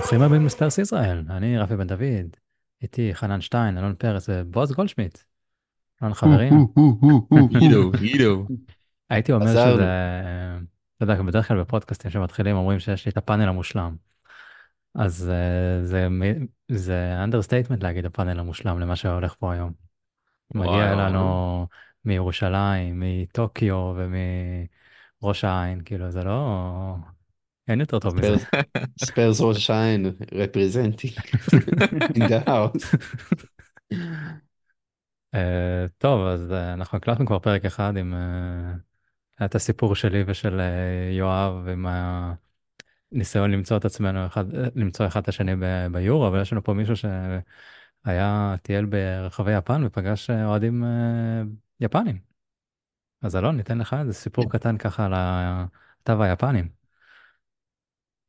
ברוכים הבאים לספרס ישראל, אני רפי בן דוד, איתי חנן שטיין, אלון פרץ ובועז גולדשמיט. אהלן חברים. הייתי אומר. שזה, אתה יודע, בדרך כלל בפודקאסטים שמתחילים אומרים שיש לי את הפאנל המושלם. אז אה, זה, understatement להגיד הפאנל המושלם למה שהולך פה היום. מגיע לנו מירושלים, מטוקיו ומראש העין, כאילו זה לא... אין יותר טוב מזה. ספיירס ראש העין. אה, טוב, אז אה, אנחנו הקלטנו כבר פרק אחד עם אה, את הסיפור שלי ושל אה, יואב עם הניסיון למצוא את עצמנו, אחד, למצוא אחד את השני ביורו, אבל יש לנו פה מישהו שהיה, טייל ברחבי יפן ופגש אוהדים יפנים. אז אלון, ניתן לך איזה סיפור קטן ככה על התו היפנים.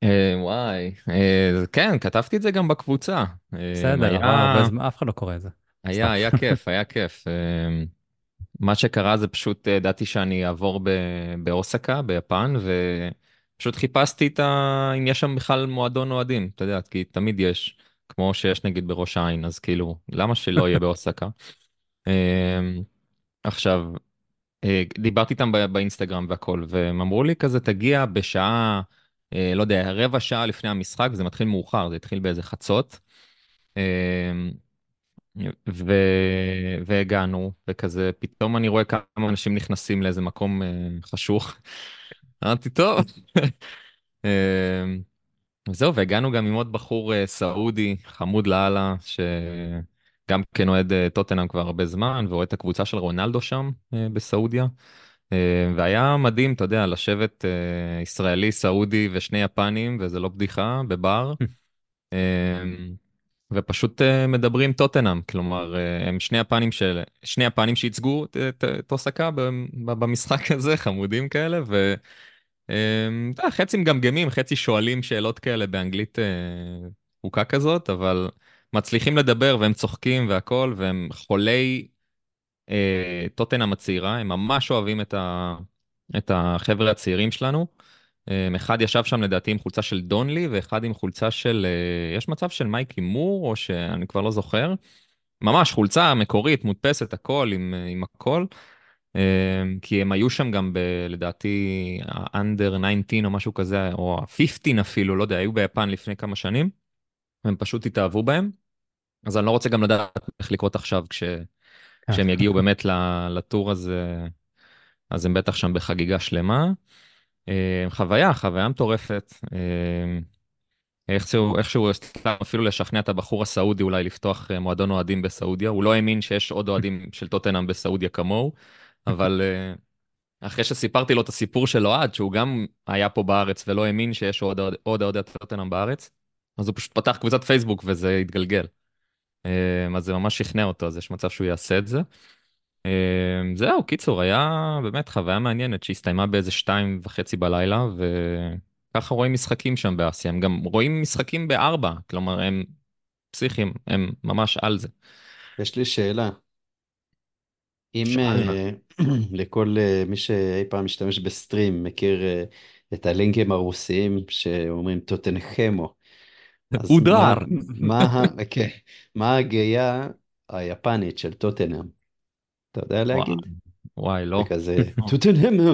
אה, וואי, אה, כן, כתבתי את זה גם בקבוצה. אה, בסדר, זמן, אף אחד לא קורא את זה. היה. היה כיף, היה כיף. מה שקרה זה פשוט ידעתי שאני אעבור ב- באוסקה, ביפן, ופשוט חיפשתי את ה... אם יש שם בכלל מועדון אוהדים, אתה יודע, כי תמיד יש, כמו שיש נגיד בראש העין, אז כאילו, למה שלא יהיה באוסקה? עכשיו, דיברתי איתם באינסטגרם והכל, והם אמרו לי כזה, תגיע בשעה, לא יודע, רבע שעה לפני המשחק, זה מתחיל מאוחר, זה התחיל באיזה חצות. אה, ו... והגענו, וכזה, פתאום אני רואה כמה אנשים נכנסים לאיזה מקום אה, חשוך. אמרתי, טוב. אה, זהו, והגענו גם עם עוד בחור אה, סעודי, חמוד לאללה, שגם כן אוהד אה, טוטנאם כבר הרבה זמן, ואוהד את הקבוצה של רונלדו שם אה, בסעודיה. אה, והיה מדהים, אתה יודע, לשבת אה, ישראלי, סעודי ושני יפנים, וזה לא בדיחה, בבר. אה, ופשוט מדברים טוטנאם, כלומר, הם שני יפנים של... שני יפנים שייצגו את- אוסקה במשחק הזה, חמודים כאלה, ו... אה, אתה יודע, חצי מגמגמים, חצי שואלים שאלות כאלה באנגלית חוקה כזאת, אבל מצליחים לדבר והם צוחקים והכל, והם חולי טוטנאם הצעירה, הם ממש אוהבים את, ה... את החבר'ה הצעירים שלנו. אה, אחד ישב שם לדעתי עם חולצה של דונלי, ואחד עם חולצה של, אה, יש מצב של מייקי מור, או שאני כבר לא זוכר. ממש חולצה מקורית, מודפסת, הכל, עם, אה, עם הכל. אה, כי הם היו שם גם ב, לדעתי, ה-under 19 או משהו כזה, או ה-15 אפילו, לא יודע, היו ביפן לפני כמה שנים. הם פשוט התאהבו בהם. אז אני לא רוצה גם לדעת איך לקרות עכשיו כש... כשהם יגיעו באמת לטור הזה, אז הם בטח שם בחגיגה שלמה. אה, חוויה, חוויה מטורפת. אה, איכשהו, איכשהו הצלחנו אפילו לשכנע את הבחור הסעודי אולי לפתוח אה, מועדון אוהדים בסעודיה. הוא לא האמין שיש עוד אוהדים של טוטנאם בסעודיה כמוהו, אבל אחרי שסיפרתי לו את הסיפור של אוהד, שהוא גם היה פה בארץ ולא האמין שיש עוד אוהדי טוטנאם בארץ, אז הוא פשוט פתח קבוצת פייסבוק וזה התגלגל. אה, אז זה ממש שכנע אותו, אז יש מצב שהוא יעשה את זה. אה, זהו, קיצור, היה באמת חוויה מעניינת שהסתיימה באיזה שתיים וחצי בלילה, וככה רואים משחקים שם באסיה. הם גם רואים משחקים בארבע, כלומר, הם פסיכים, הם ממש על זה. יש לי שאלה. אם. אה, לכל אה, מי שאי פעם משתמש בסטרים מכיר אה, את הלינקים הרוסיים שאומרים טוטנחמו, הודר. מה, מה, ה- כן, מה הגאיה היפנית של טוטנהאם? אתה יודע להגיד? וואי, לא. זה כזה טוטנהמו,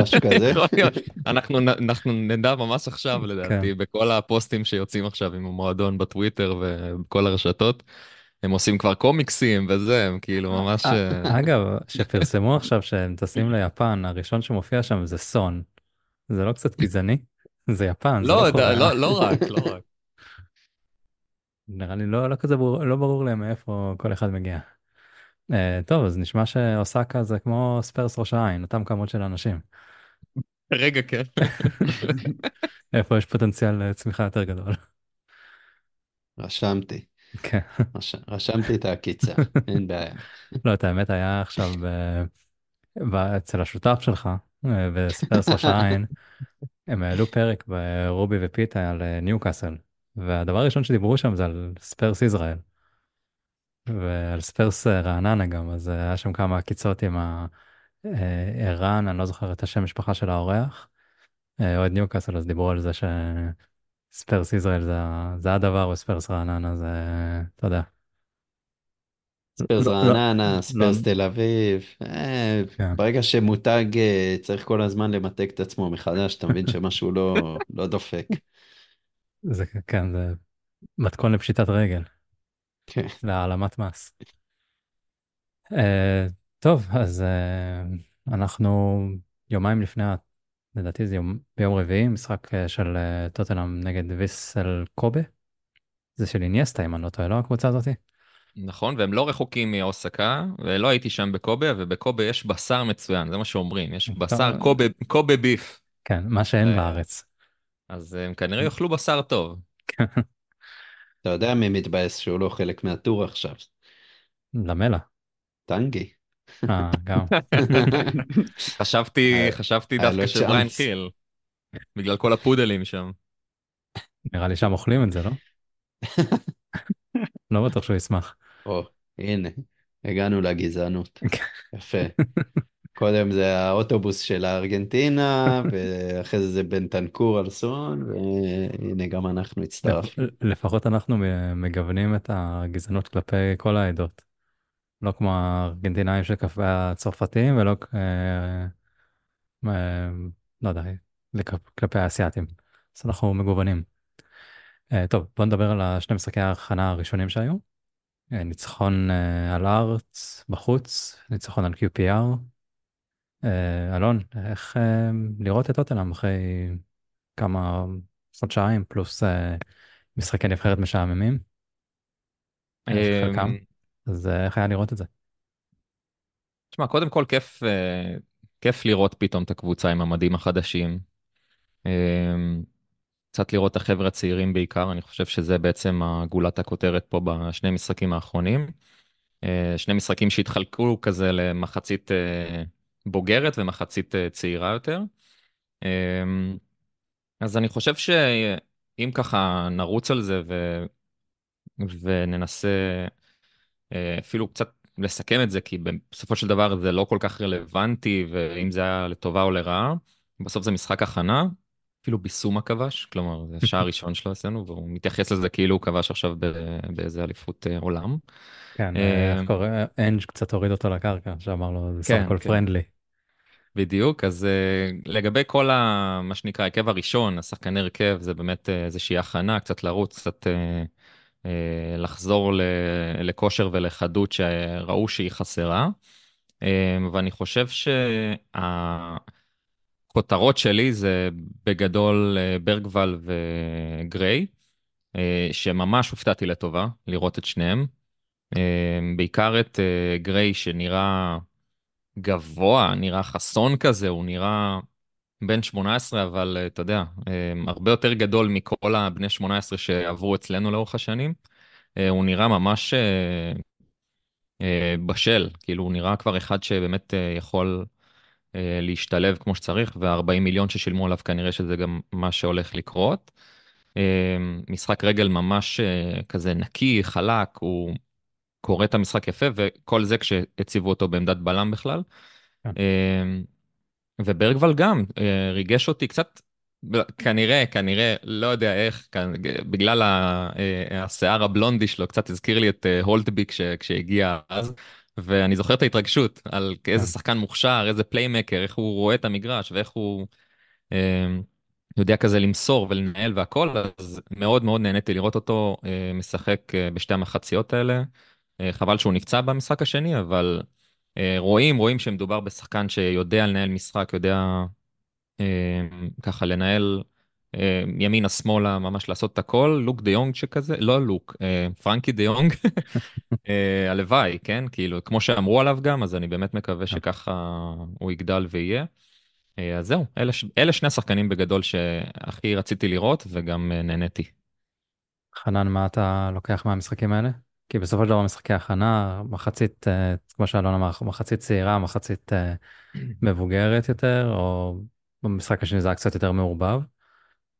משהו כזה? אנחנו נדע ממש עכשיו לדעתי, בכל הפוסטים שיוצאים עכשיו עם המועדון בטוויטר ובכל הרשתות. הם עושים כבר קומיקסים וזה, הם כאילו ממש... אה, אה, אגב, שפרסמו עכשיו שהם טסים ליפן, הראשון שמופיע שם זה סון. זה לא קצת גזעני? זה יפן, זה לא, לא. לא לא רק, לא רק. נראה לי לא, לא כזה ברור, לא ברור להם מאיפה כל אחד מגיע. Uh, טוב, אז נשמע שאוסקה זה כמו ספרס ראש העין, אותם כמות של אנשים. רגע, כן. איפה יש פוטנציאל אה, צמיחה יותר גדול. רשמתי, כן. רש- רשמתי את העקיצה, אין בעיה. לא, את האמת היה עכשיו ב- ב- אצל השותף שלך, אה, בספרס ראש העין, הם העלו פרק ברובי ופיתה על אה, ניוקאסל, והדבר הראשון שדיברו שם זה על ספרס ישראל. ועל ספרס אה, רעננה גם, אז אה, היה שם כמה עקיצות עם ה- אה, ערן, אני לא זוכר את השם משפחה של האורח, אוהד ניוקאסל, אז דיברו על זה ש... ספרס ישראל זה, זה הדבר, וספרס רעננה זה, אתה יודע. ספרס לא, לא, רעננה, לא, ספרס תל אביב. אה, כן, ברגע שמותג אה, צריך כל הזמן למתג את עצמו מחדש, אתה מבין שמשהו לא, לא דופק. זה, כן, זה מתכון לפשיטת רגל, כן. להעלמת מס. אה, טוב, אז אה, אנחנו יומיים לפני, לדעתי זה יום, ביום רביעי, משחק אה, של טוטנאם נגד ויסל קובה. זה של איניאסטה, אם אני לא טועה, לא הקבוצה הזאתי? נכון, והם לא רחוקים מאוסקה, ולא הייתי שם בקובה, ובקובה יש בשר מצוין, זה מה שאומרים, יש בשר קובה, קובה ביף. כן, מה שאין ו- בארץ. אז הם כנראה יאכלו בשר טוב. אתה יודע מי מתבאס שהוא לא חלק מהטור עכשיו? למלה. טנגי. אה, גם. חשבתי, היה חשבתי לו דווקא של בריין. חיל, בגלל כל הפודלים שם. נראה לי שם אוכלים את זה, לא? לא בטוח שהוא ישמח. או, הנה, הגענו לגזענות. יפה. קודם זה האוטובוס של הארגנטינה, ואחרי זה זה בנטנקור על סון, והנה גם אנחנו הצטרפנו. לפ- לפחות אנחנו מגוונים את הגזענות כלפי כל העדות. לא כמו הארגנטינאים של כלפי הצרפתים ולא אה, אה, לא יודע, כלפי האסייתים. אז אנחנו מגוונים. אה, טוב, בוא נדבר על השני משחקי ההכנה הראשונים שהיו. אה, ניצחון אה, על ארץ בחוץ, ניצחון על QPR. אה, אלון, איך לראות את טוטנאם אחרי כמה חודשיים פלוס משחקי נבחרת משעממים, אמ, אז איך היה לראות את זה? תשמע, קודם כל כיף, כיף לראות פתאום את הקבוצה עם המדים החדשים. קצת לראות את החבר'ה הצעירים בעיקר, אני חושב שזה בעצם גולת הכותרת פה בשני משחקים האחרונים. אה, שני משחקים שהתחלקו כזה למחצית אה, בוגרת ומחצית אה, צעירה יותר. אמ, אז אני חושב שאם ככה נרוץ על זה ו... וננסה אפילו קצת לסכם את זה, כי בסופו של דבר זה לא כל כך רלוונטי, ואם זה היה לטובה או לרעה, בסוף זה משחק הכנה, אפילו ביסומה כבש, כלומר, זה שער ראשון שלו אצלנו, והוא מתייחס לזה כאילו הוא כבש עכשיו באיזה אליפות אה, עולם. כן, אה, אה, איך קורא, אנג' קצת הוריד אותו לקרקע, שאמר לו, זה סך כן, הכל כן. פרנדלי. בדיוק, אז לגבי כל ה, מה שנקרא ההרכב הראשון, השחקני הרכב, זה באמת איזושהי הכנה, קצת לרוץ, קצת לחזור לכושר ולחדות שראו שהיא חסרה. ואני חושב שהכותרות שלי זה בגדול uh, ברגוול וגריי, uh, שממש הופתעתי לטובה לראות את שניהם. Uh, בעיקר את גריי שנראה... גבוה, נראה חסון כזה, הוא נראה בן 18, אבל אה, אתה יודע, אה, הרבה יותר גדול מכל הבני 18 שעברו אצלנו לאורך השנים. אה, הוא נראה ממש אה, אה, בשל, כאילו הוא נראה כבר אחד שבאמת אה, יכול אה, להשתלב כמו שצריך, וה-40 מיליון ששילמו עליו כנראה שזה גם מה שהולך לקרות. אה, משחק רגל ממש אה, כזה נקי, חלק, הוא קורא את המשחק יפה, וכל זה כשהציבו אותו בעמדת בלם בכלל. כן. וברגוול גם אה, ריגש אותי קצת, כנראה, כנראה, לא יודע איך, בגלל אה, השיער הבלונדי שלו, קצת הזכיר לי את אה, הולטבי כש- כשהגיע אז, ואני זוכר את ההתרגשות על איזה כן. שחקן מוכשר, איזה פליימקר, איך הוא רואה את המגרש ואיך הוא אמ, יודע כזה למסור ולנהל והכל, אז מאוד מאוד נהניתי לראות אותו אה, משחק אה, בשתי המחציות האלה. אה, חבל שהוא נפצע במשחק השני, אבל אה, רואים, רואים שמדובר בשחקן שיודע לנהל משחק, יודע אה, ככה לנהל אה, ימינה שמאלה, ממש לעשות את הכל. לוק דה יונג שכזה, לא לוק, אה, פרנקי דה יונג, אה, הלוואי, כן? כאילו, כמו שאמרו עליו גם, אז אני באמת מקווה שככה הוא יגדל ויהיה. אה, אז זהו, אלה, אלה שני השחקנים בגדול שהכי רציתי לראות וגם אה, נהניתי. חנן, מה אתה לוקח מהמשחקים האלה? כי בסופו של דבר משחקי הכנה, מחצית, אה, כמו שאלון אמר, מחצית צעירה, מחצית אה, מבוגרת יותר, או במשחק השני זה היה קצת יותר מעורבב.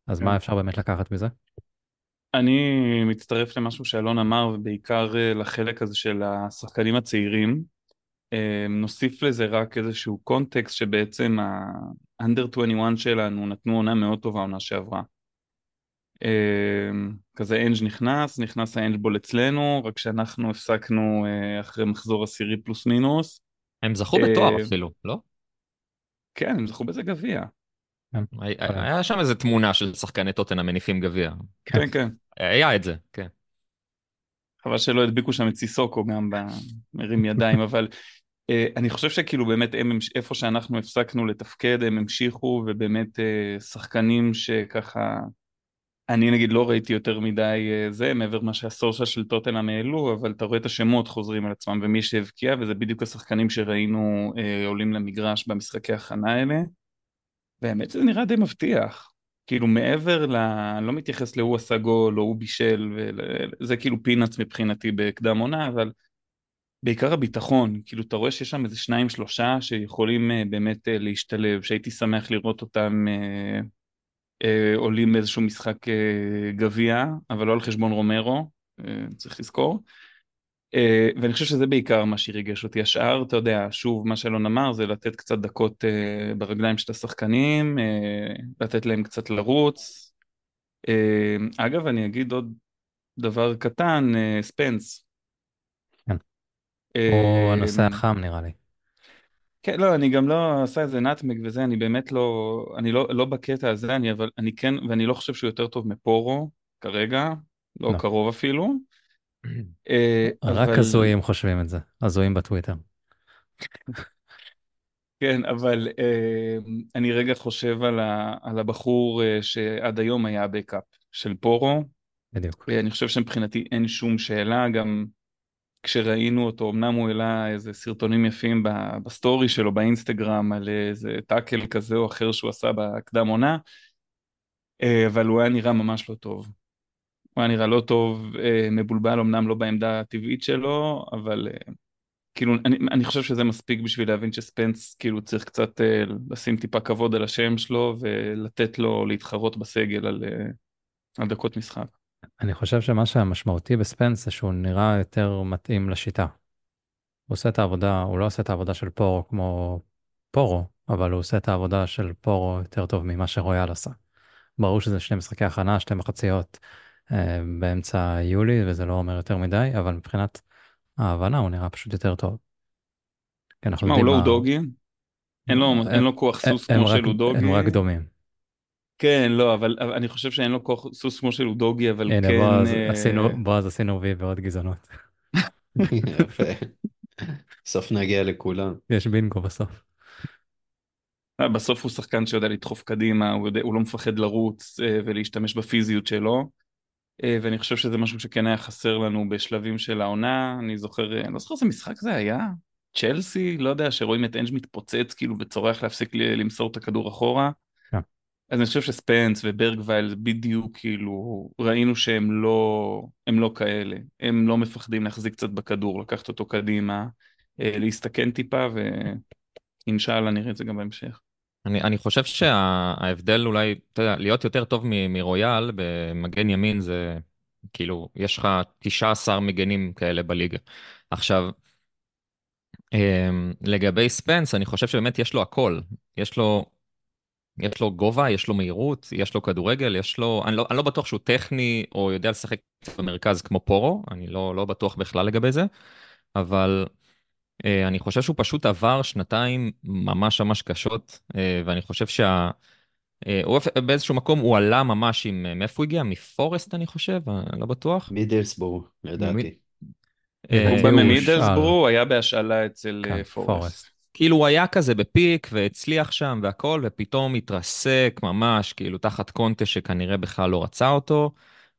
אז מה כן. אפשר באמת לקחת מזה? אני מצטרף למשהו שאלון אמר, ובעיקר אה, לחלק הזה של השחקנים הצעירים. אה, נוסיף לזה רק איזשהו קונטקסט שבעצם ה-under 21 שלנו נתנו עונה מאוד טובה עונה שעברה. אה, כזה אנג' נכנס, נכנס האנג' בול אצלנו, רק שאנחנו הפסקנו אה, אחרי מחזור עשירי פלוס מינוס. הם זכו בתואר אפילו, לא? כן, הם זכו בזה גביע. כן. היה- שם איזה תמונה של שחקני טוטנה מניפים גביע. כן, כן. היה את זה, כן. חבל שלא הדביקו שם את סיסוקו גם במרים ידיים, אבל אה, אני חושב שכאילו באמת הם, איפה שאנחנו הפסקנו לתפקד, הם המשיכו, ובאמת אה, שחקנים שככה, אני נגיד לא ראיתי יותר מדי אה, זה, מעבר מה שהסורשה של טוטנאם העלו, אבל אתה רואה את השמות חוזרים על עצמם, ומי שהבקיע, וזה בדיוק השחקנים שראינו אה, עולים למגרש במשחקי הכנה האלה, והאמת זה נראה די מבטיח. כאילו מעבר ל... אני לא מתייחס להוא עשה גול או הוא בישל, ול... זה כאילו פינאץ מבחינתי בקדם עונה, אבל בעיקר הביטחון, כאילו אתה רואה שיש שם איזה שניים שלושה שיכולים אה, באמת אה, להשתלב, שהייתי שמח לראות אותם אה, אה, עולים באיזשהו משחק אה, גביע, אבל לא על חשבון רומרו, אה, צריך לזכור. אה, ואני חושב שזה בעיקר מה שריגש אותי. השאר, אתה יודע, שוב, מה שאלון אמר זה לתת קצת דקות אה, ברגליים של השחקנים, אה, לתת להם קצת לרוץ. אגב, אני אגיד עוד דבר קטן, ספנס. כן. הוא הנושא החם נראה לי. כן, לא, אני גם לא עושה איזה נטמג וזה, אני באמת לא, אני לא, לא בקטע הזה, אני, אבל אני כן, ואני לא חושב שהוא יותר טוב מפורו כרגע, לא לא. קרוב אפילו. אה, רק הזויים חושבים את זה, הזויים בטוויטר. כן, אבל אה, אני רגע חושב על, הבחור אה, שעד היום היה ה backup של פורו. בדיוק. אני חושב שמבחינתי אין שום שאלה, גם כשראינו אותו, אמנם הוא העלה איזה סרטונים יפים בסטורי שלו באינסטגרם על איזה tackle כזה או אחר שהוא עשה בקדם עונה, אבל הוא היה נראה ממש לא טוב. הוא היה נראה לא טוב, אה, מבולבל, אמנם לא בעמדה הטבעית שלו, אבל אה, כאילו, אני, אני חושב שזה מספיק בשביל להבין שספנס כאילו צריך קצת אה, לשים טיפה כבוד על השם שלו ולתת לו להתחרות בסגל על, על דקות משחק. אני חושב שמה שהמשמעותי בספנס זה שהוא נראה יותר מתאים לשיטה. הוא עושה את העבודה, הוא לא עושה את העבודה של פורו כמו פורו, אבל הוא עושה את העבודה של פורו יותר טוב ממה שרויאל עשה. ברור שזה שני משחקי הכנה, שתי מחציות באמצע יולי, וזה לא אומר יותר מדי, אבל מבחינת ההבנה הוא נראה פשוט יותר טוב. כי אנחנו תשמע, הוא יודעים לא מה- אודוגי, אין לו, הם- אין לו כוח סוס הם כמו של אודוגי. הם רק דומים. כן, לא, אבל, אבל אני חושב שאין לו כוח סוס כמו של אודוגי, אבל הנה, כן... בועז, אה, עשינו, בועז עשינו וי ועוד גזענות. יפה. בסוף נגיע לכולם. יש בינגו בסוף. אה, בסוף הוא שחקן שיודע לדחוף קדימה, הוא, יודע, הוא לא מפחד לרוץ אה, ולהשתמש בפיזיות שלו, אה, ואני חושב שזה משהו שכן היה חסר לנו בשלבים של העונה, אני זוכר, אה, אני לא זוכר איזה משחק זה היה, צ'לסי, לא יודע, שרואים את אנג' מתפוצץ כאילו וצורח להפסיק למסור את הכדור אחורה. כן. אז אני חושב שספנס וברגווייל בדיוק כאילו ראינו שהם לא, הם לא כאלה, הם לא מפחדים להחזיק קצת בכדור, לקחת אותו קדימה, אה, להסתכן טיפה ואינשאללה נראה את זה גם בהמשך. אני, אני חושב שההבדל אולי, אתה יודע, להיות יותר טוב מ- מרויאל במגן ימין זה כאילו, יש לך 19 מגנים כאלה בליגה. עכשיו, אמ, לגבי ספנס, אני חושב שבאמת יש לו הכל. יש לו, יש לו גובה, יש לו מהירות, יש לו כדורגל, יש לו... אני לא, אני לא בטוח שהוא טכני או יודע לשחק במרכז כמו פורו, אני לא, לא בטוח בכלל לגבי זה, אבל אני חושב שהוא פשוט עבר שנתיים ממש ממש קשות, אה, ואני חושב שה... אה, הוא באיזשהו מקום הוא עלה ממש עם... אה, מאיפה הוא הגיע? מפורסט אני חושב? אני לא בטוח. מידלסבורג, לדעתי. אה, הוא בא הוא היה בהשאלה אצל כן, אה, פורסט. כאילו הוא היה כזה בפיק והצליח שם והכל, ופתאום התרסק ממש, כאילו תחת קונטה שכנראה בכלל לא רצה אותו,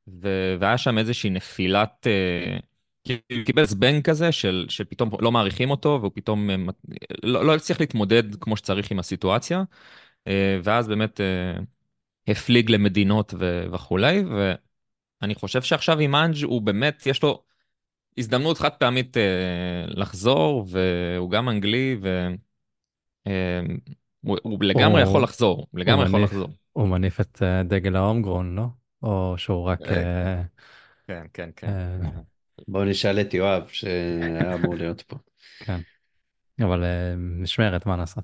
ו... והיה שם איזושהי נפילת, אה, כאילו קיבל זבנג כזה של, שפתאום לא מעריכים אותו, והוא פתאום אה, לא, לא הצליח להתמודד כמו שצריך עם הסיטואציה, אה, ואז באמת אה, הפליג למדינות ו... וכולי, ואני חושב שעכשיו עם אנג' הוא באמת, יש לו... הזדמנות חד פעמית לחזור, והוא גם אנגלי, ו... אה, הוא, הוא לגמרי יכול לחזור, לגמרי יכול מניף. לחזור. הוא מניף את דגל ההומגרון, לא? או שהוא רק... כן, כן, אה, בואו נשאל את יואב, שהיה אמור להיות פה. כן. אבל אה, משמרת, מה לעשות.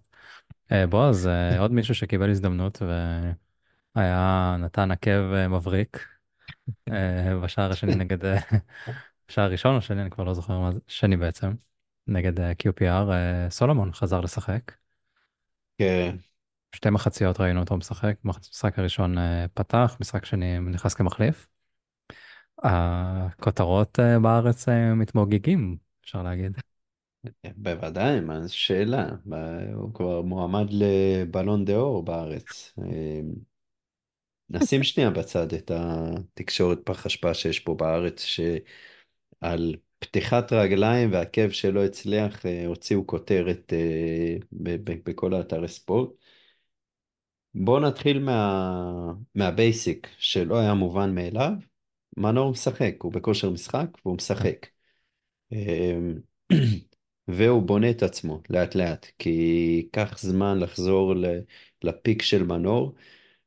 אה, בועז, אה, עוד מישהו שקיבל הזדמנות היה נתן עקב מבריק בשער השני נגד, בשער הראשון או שני, אני כבר לא זוכר מה זה, שני בעצם, נגד QPR, סולומון חזר לשחק. כן, שתי מחציות ראינו אותו משחק, משחק הראשון פתח, משחק שני נכנס כמחליף. הכותרות אה, בארץ אה, מתמוגגים, אפשר להגיד. בוודאי, מה זו שאלה? הוא כבר מועמד לבלון דה אור בארץ. אה, נשים שנייה בצד את התקשורת פח אשפה שיש פה בארץ, שעל פתיחת רגליים והעקב שלא הצליח, הוציאו כותרת בכל האתרי ספורט. בואו נתחיל מה... מהבייסיק, שלא היה מובן מאליו. מנור משחק, הוא בכושר משחק והוא משחק. אמ, והוא בונה את עצמו לאט לאט, כי ייקח זמן לחזור לפיק של מנור,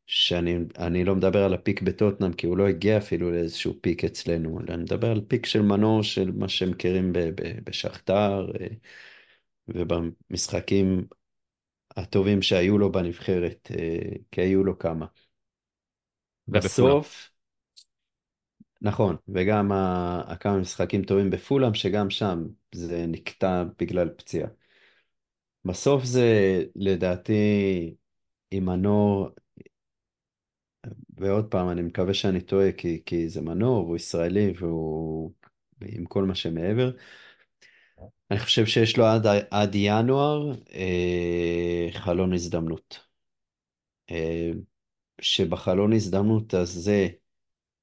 שאני אני לא מדבר על הפיק בטוטנאם, כי הוא לא הגיע אפילו לאיזשהו פיק אצלנו, אלא אני מדבר על פיק של מנור, של מה שמכירים ב- ב- בשכתר, אה, ובמשחקים הטובים שהיו לו בנבחרת, אה, כי היו לו כמה. בסוף, נכון, וגם ה- הכמה משחקים טובים בפולאם, שגם שם זה נקטע בגלל פציעה. בסוף זה, לדעתי, עם מנור, ועוד פעם, אני מקווה שאני טועה, כי, כי זה מנור, והוא ישראלי, והוא עם כל מה שמעבר. אני חושב שיש לו עד, עד ינואר אה, חלון הזדמנות. אה, שבחלון הזדמנות הזה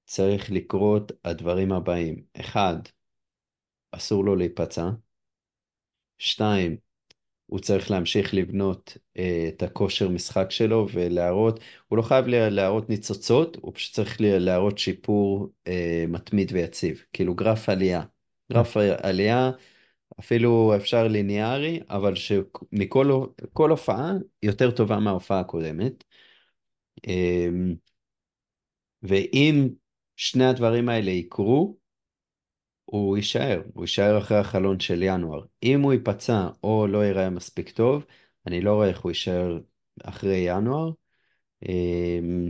צריך לקרות הדברים הבאים. אחד, אסור לו להיפצע. שתיים, הוא צריך להמשיך לבנות אה, את הכושר משחק שלו ולהראות, הוא לא חייב לה- להראות ניצוצות, הוא פשוט צריך לה- להראות שיפור אה, מתמיד ויציב, כאילו גרף עלייה. גרף עלייה, אפילו אפשר ליניארי, אבל שמכל כל הופעה יותר טובה מההופעה הקודמת. אה, ואם שני הדברים האלה יקרו, הוא יישאר, הוא יישאר אחרי החלון של ינואר. אם הוא ייפצע או לא ייראה מספיק טוב, אני לא רואה איך הוא יישאר אחרי ינואר, אמ,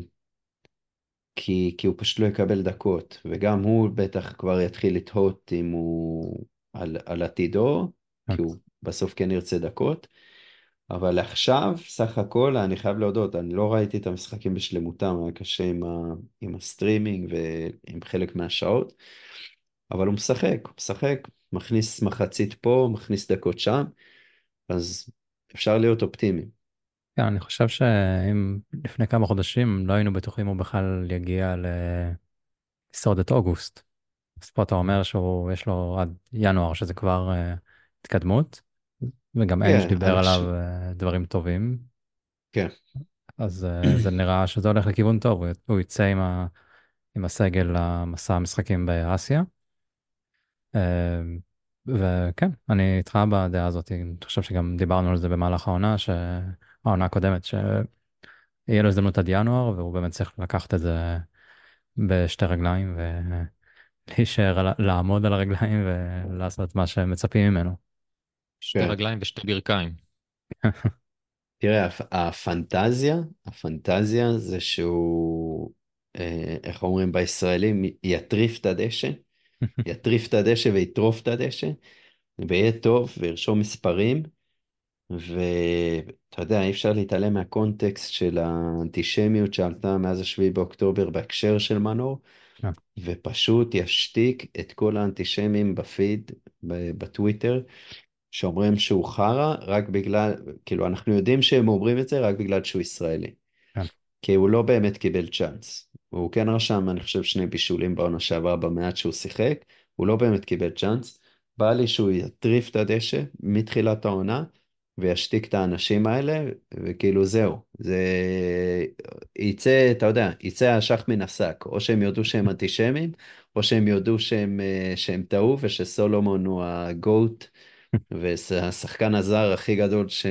כי, כי הוא פשוט לא יקבל דקות, וגם הוא בטח כבר יתחיל לתהות אם הוא על, על עתידו, כי הוא בסוף כן ירצה דקות. אבל עכשיו, סך הכל, אני חייב להודות, אני לא ראיתי את המשחקים בשלמותם, היה קשה עם, ה, עם הסטרימינג ועם חלק מהשעות. אבל הוא משחק, הוא משחק, מכניס מחצית פה, מכניס דקות שם, אז אפשר להיות אופטימיים. כן, אני חושב שאם לפני כמה חודשים לא היינו בטוחים הוא בכלל יגיע לשרוד את אוגוסט. אז פה אתה אומר שהוא, יש לו עד ינואר, שזה כבר uh, התקדמות, וגם כן, אנג' דיבר עליו uh, דברים טובים. כן. אז uh, זה נראה שזה הולך לכיוון טוב, הוא, יצא עם, ה, עם הסגל למסע המשחקים באסיה. Uh, וכן, אני איתך בדעה הזאת, אני חושב שגם דיברנו על זה במהלך העונה, ש... העונה הקודמת, שיהיה לו הזדמנות עד ינואר, והוא באמת צריך לקחת את זה בשתי רגליים, ולהישאר, לעמוד על הרגליים ולעשות מה שמצפים ממנו. שתי כן. רגליים ושתי ברכיים. תראה, הפ- הפנטזיה, הפנטזיה זה שהוא, אה, איך אומרים בישראלים, יטריף את הדשא, יטריף את הדשא ויטרוף את הדשא, ויהיה טוב וירשום מספרים, ואתה יודע, אי אפשר להתעלם מהקונטקסט של האנטישמיות שעלתה מאז השביעי באוקטובר בהקשר של מנור, כן. ופשוט ישתיק את כל האנטישמים בפיד, בטוויטר, שאומרים שהוא חרא רק בגלל, כאילו אנחנו יודעים שהם אומרים את זה רק בגלל שהוא ישראלי. כן. כי הוא לא באמת קיבל צ'אנס. הוא כן רשם, אני חושב, שני בישולים בעונה שעברה במעט שהוא שיחק, הוא לא באמת קיבל צ'אנס. בא לי שהוא יטריף את הדשא מתחילת העונה, וישתיק את האנשים האלה, וכאילו זהו. זה יצא, אתה יודע, יצא השח מן השק. או שהם יודו שהם אנטישמים, או שהם יודו שהם, אה, שהם טעו, ושסולומון הוא הגוט. והשחקן הזר הכי גדול ש...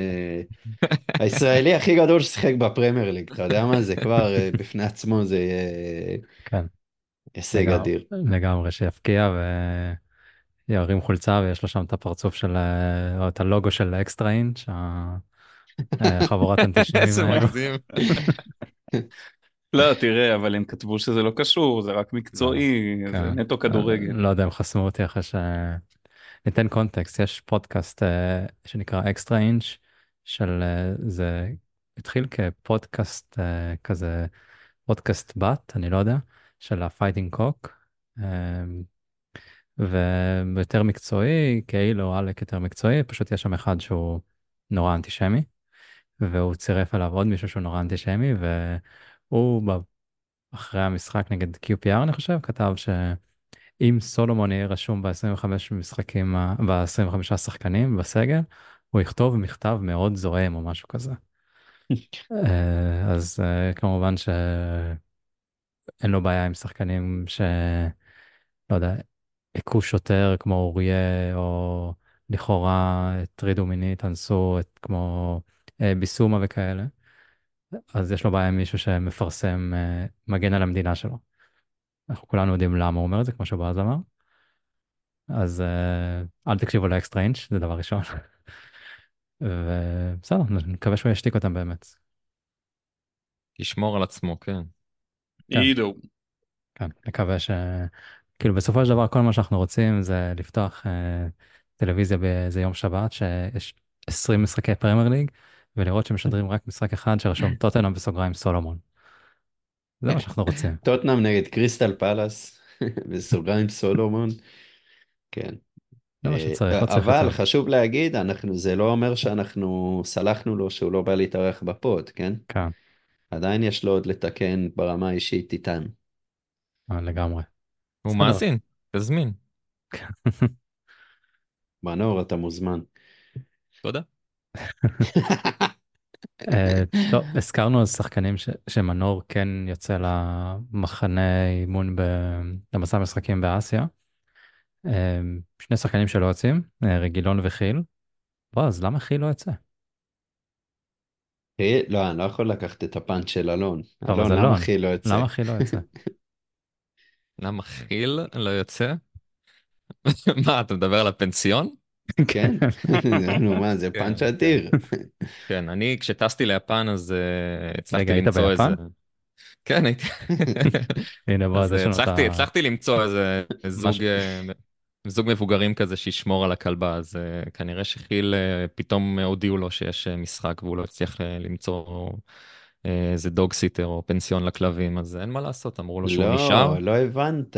הישראלי הכי גדול ששיחק בפרמייר ליג, אתה יודע מה? זה כבר אה, בפני עצמו זה יהיה כן, הישג לגמרי- אדיר. לגמרי, שיפקיע וירים חולצה ויש לו שם את הפרצוף של, אה, או את הלוגו של אקסטרה אינץ', ה- אה, חבורת אנטישמים איזה. מגזים. לא, תראה, אבל הם כתבו שזה לא קשור, זה רק מקצועי, זה כן. נטו כדורגל. לא יודע, הם חסמו אותי אחרי ש... ניתן קונטקסט, יש פודקאסט אה, שנקרא אקסטרה אינץ' של אה, זה התחיל כפודקאסט אה, כזה, פודקאסט בת, אני לא יודע, של ה Fighting Cock, ויותר מקצועי, כאילו עלק יותר מקצועי, פשוט יש שם אחד שהוא נורא אנטישמי, והוא צירף אליו עוד מישהו שהוא נורא אנטישמי, והוא אחרי המשחק נגד QPR אני חושב, כתב שאם סולומון יהיה רשום ב-25 משחקים, ה- ב-25 שחקנים בסגל, הוא יכתוב מכתב מאוד זועם או משהו כזה. אה, אז אה, כמובן שאין לו בעיה עם שחקנים ש... לא יודע, הכו שוטר כמו אוריה, או לכאורה הטרידו מינית, אנסו את כמו אה, ביסומה וכאלה. אז יש לו בעיה עם מישהו שמפרסם, אה, מגן על המדינה שלו. אנחנו כולנו יודעים למה הוא אומר את זה, כמו שבועז אמר. אז אה, אל תקשיבו לאקסטרה אינץ', זה דבר ראשון. ובסדר, אני מקווה שהוא ישתיק אותם באמת. ישמור על עצמו, כן. כן. עידו. כן, נקווה ש... כאילו בסופו של דבר כל מה שאנחנו רוצים זה לפתוח אה, טלוויזיה באיזה יום שבת שיש 20 משחקי פרמייר ליג ולראות שמשדרים רק משחק אחד שרשום טוטנאם בסוגריים סולומון. זה מה שאנחנו רוצים. טוטנאם נגד קריסטל פלאס, בסוגריים סולומון. כן. אה, לא צריך אבל. חשוב להגיד, אנחנו, זה לא אומר שאנחנו סלחנו לו שהוא לא בא להתארח בפוד, כן? כן, עדיין יש לו עוד לתקן ברמה האישית איתנו. אה, לגמרי. הוא. מאזין, תזמין. מנור, אתה מוזמן. תודה. אה, טוב, הזכרנו אז שחקנים ש- שמנור כן יוצא למחנה אימון ב- למסע משחקים באסיה. אה, שני שחקנים שלא יוצאים, אה, רגילון וחיל. בועז, למה חיל לא יוצא? אה, לא, אני לא יכול לקחת את הפאנץ' של אלון. אז אלון, למה אחי לא יוצא? למה חיל לא יוצא? למה חיל לא יוצא? מה, אתה מדבר על הפנסיון? כן? נו, מה, זה כן, פאנץ' כן. אדיר. כן, אני כשטסתי ליפן אז אה, הצלחתי למצוא איזה... כן, הייתי. הנה אה, לנו את הצלחתי, ה... הצלחתי למצוא איזה זוג. אה, זוג מבוגרים כזה שישמור על הכלבה, אז אה, כנראה שכיל אה, פתאום הודיעו לו שיש אה, משחק והוא לא הצליח אה, למצוא אה, איזה דוג סיטר או פנסיון לכלבים, אז אין מה לעשות, אמרו לו שהוא נשאר. לא, לא הבנת.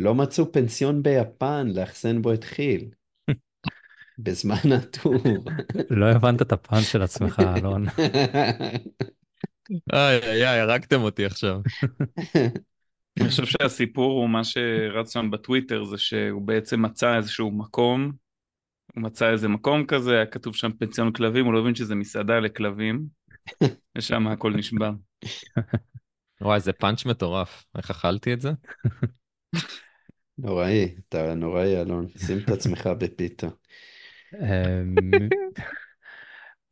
לא מצאו פנסיון ביפן לאחסן בו את חיל. בזמן הטור. לא הבנת את הפאנץ' של עצמך, אלון. איי איי הרגתם אותי עכשיו. אני חושב שהסיפור הוא מה שרץ שם בטוויטר זה שהוא בעצם מצא איזשהו מקום, הוא מצא איזה מקום כזה, היה כתוב שם פנסיון כלבים, הוא לא הבין שזה מסעדה לכלבים, ושם הכל נשבר. וואי, זה פאנץ' מטורף, איך אכלתי את זה? נוראי, אתה נוראי, אלון. שים את עצמך בפיתה. אמ,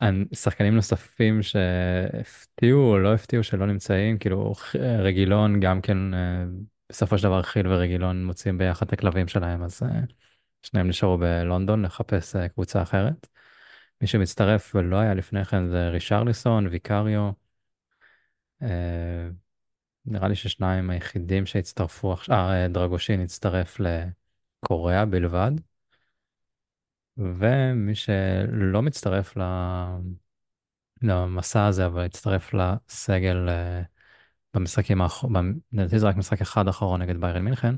שחקנים נוספים שהפתיעו או לא הפתיעו שלא נמצאים, כאילו ח- רגילון גם כן, אה, בסופו של דבר חיל ורגילון מוצאים ביחד את הכלבים שלהם, אז אה, שניהם נשארו בלונדון לחפש אה, קבוצה אחרת. מי שמצטרף ולא היה לפני כן זה רישרליסון, ויקריו. אה, נראה לי ששניים היחידים שהצטרפו עכשיו, אה, דרגושין הצטרף לקוריאה בלבד. ומי שלא מצטרף. למסע הזה, אבל הצטרף לסגל אה, במשחקים האחרונים, לדעתי זה רק משחק אחד אחרון נגד ביירן מינכן,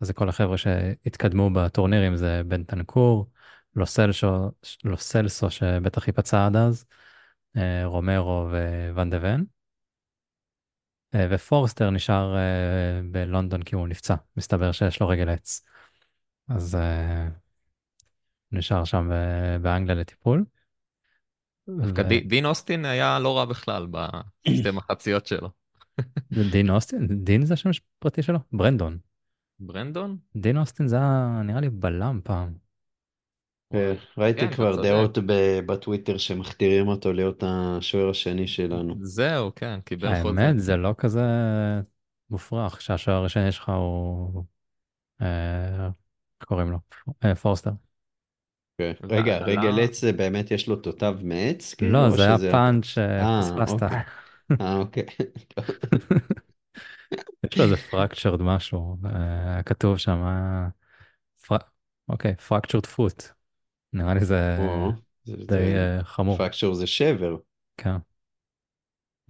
אז זה כל החבר'ה שהתקדמו בטורנירים, זה בן תנקור, לוסלסו, לוסלסו שבטח ייפצע עד אז, אה, רומרו וואן דה ון. אה, ופורסטר נשאר בלונדון כי הוא נפצע, מסתבר שיש לו רגל עץ. אז נשאר שם ב- באנגליה לטיפול. דווקא ו- די- דין אוסטין היה לא רע בכלל בשתי מחציות שלו. דין אוסטין? דין זה השם הפרטי שלו? ברנדון. ברנדון? דין אוסטין זה היה נראה לי בלם פעם. אה, ראיתי כן, כבר. דעות בטוויטר שמכתירים אותו להיות השוער השני שלנו. זהו, כן, קיבל חוזה. האמת זה לא כזה מופרך שהשוער הראשון שלך הוא... אה, איך קוראים לו? אה, פורסטר. כן. רגע, רגל עץ זה באמת יש לו תותב מעץ? כאילו, לא, או זה היה פאנץ' אה, שפספסת. אוקיי. אה, אוקיי. יש לו איזה fractured משהו, אה, כתוב שם, אה, אוקיי, fractured foot. נראה לי זה די אה, חמור. פרקצ'ר זה שבר. כן.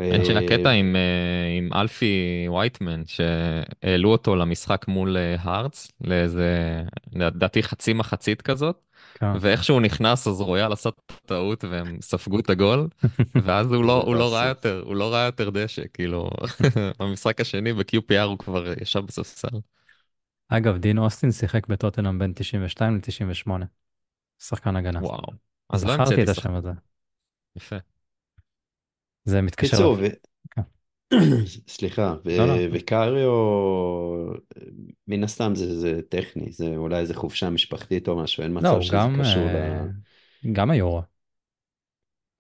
אין של אה, הקטע עם, אה, עם אלפי וייטמן, שהעלו אותו למשחק מול אה, הארטס, לאיזה, לדעתי חצי מחצית כזאת, כן. ואיך שהוא נכנס אז רויאל עשה טעות והם ספגו את הגול, ואז הוא לא, הוא לא. ראה יותר, הוא לא ראה יותר דשא, כאילו, במשחק השני ב-QPR הוא כבר ישב בספסל. אגב, דין אוסטין שיחק בטוטנאם בין 92 ל-98. שחקן הגנה. וואו. אז לא המצאתי את השם הזה. יפה. זה מתקשר. קיצור. סליחה, ו- לא, לא. וקריו, מן הסתם זה, זה טכני, זה אולי איזה חופשה משפחתית או משהו, אין לא, מצב הוא שזה גם, קשור אה, ל... גם היורו.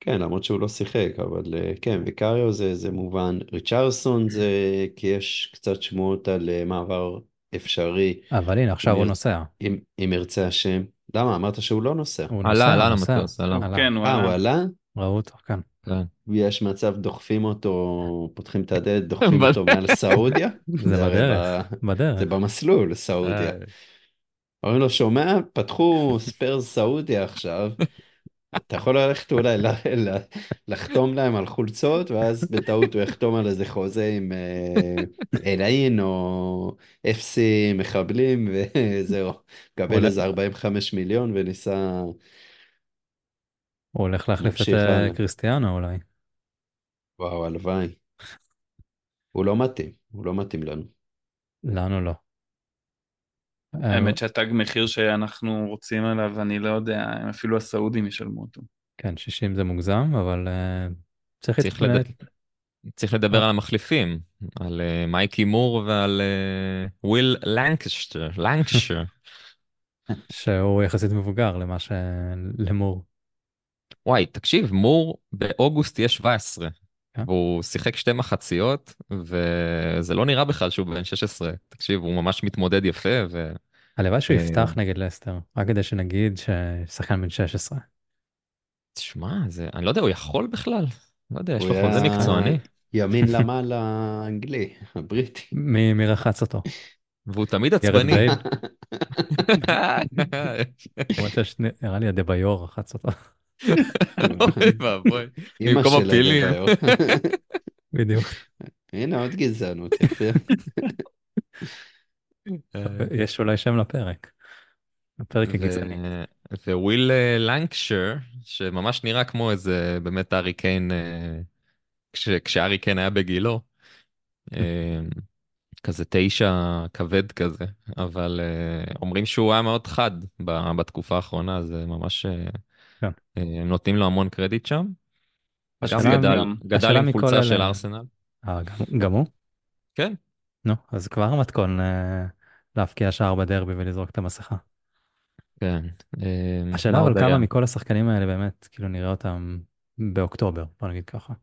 כן, למרות שהוא לא שיחק, אבל אה, כן, וקריו זה, זה מובן. ריצ'רסון זה כי יש קצת שמועות על אה, מעבר אפשרי, אבל הנה, עכשיו אם הוא ירצ- נוסע. אם, אם ירצה השם. למה? אמרת שהוא לא נוסע. הוא עלה, נוסע, עלה נוסע. למטוס, עלה. עלה. כן, הוא אה, הוא עלה. עלה? ראו אותו, כן. כן. ויש מצב דוחפים אותו, פותחים את הדלת, דוחפים אותו מעל סעודיה? זה בדרך, בדרך. זה במסלול, סעודיה. אה, אומרים לו, שומע? פתחו ספיירס סעודיה עכשיו. אתה יכול ללכת אולי לחתום להם על חולצות, ואז בטעות הוא יחתום על איזה חוזה עם אה, אל-עין או FC מחבלים, וזהו. קבל איזה 45 מיליון וניסה... הוא הולך להחליף את נמשיך אה. קריסטיאנו אולי. וואו, הלוואי. הוא לא מתאים, הוא לא מתאים לנו. לנו לא. אה, האמת שהתג מחיר שאנחנו רוצים עליו, אני לא יודע, אם אפילו הסעודים ישלמו אותו. כן, 60 זה מוגזם, אבל אה, צריך צריך צריך לדבר על המחליפים, על אה, מייקי מור ועל אה, וויל לנקשטר, לנקשר. שהוא יחסית מבוגר למה ש... למור. וואי, תקשיב, מור באוגוסט יהיה 17, כן. והוא שיחק שתי מחציות, וזה לא נראה בכלל שהוא בן 16. תקשיב, הוא ממש מתמודד יפה, ו... הלוואי שהוא אה, יפתח נגד לסטר, רק כדי שנגיד ששחקן בן 16. תשמע, זה... אני לא יודע, הוא יכול בכלל? לא יודע, יש הוא לו חוזה היה מקצועני, ימין למעל האנגלי, הבריטי. מי מי רחץ אותו? והוא תמיד עצבני. נראה לי הדביור רחץ אותו. אוי ואבוי. במקום הפילים. בדיוק. הנה עוד גזענות, יפה. יש אולי שם לפרק. הפרק הגזעני. וויל אה, לנקשר, שממש נראה כמו איזה באמת הארי קיין, אה, כש- כשהארי קיין היה בגילו, אה, כזה תשע כבד כזה, אבל אה, אומרים שהוא היה מאוד חד בתקופה האחרונה, זה ממש, אה, כן. אה, הם נותנים לו המון קרדיט שם. גם השאלה גדל, גם- גדל השאלה עם חולצה של אלה- ארסנל. אה, גם- גם הוא? כן. נו, אז כבר מתכון אה, להבקיע שער בדרבי ולזרוק את המסכה. כן. אה, השאלה אבל כמה? מכל השחקנים האלה באמת, כאילו נראה אותם באוקטובר, בוא נגיד ככה.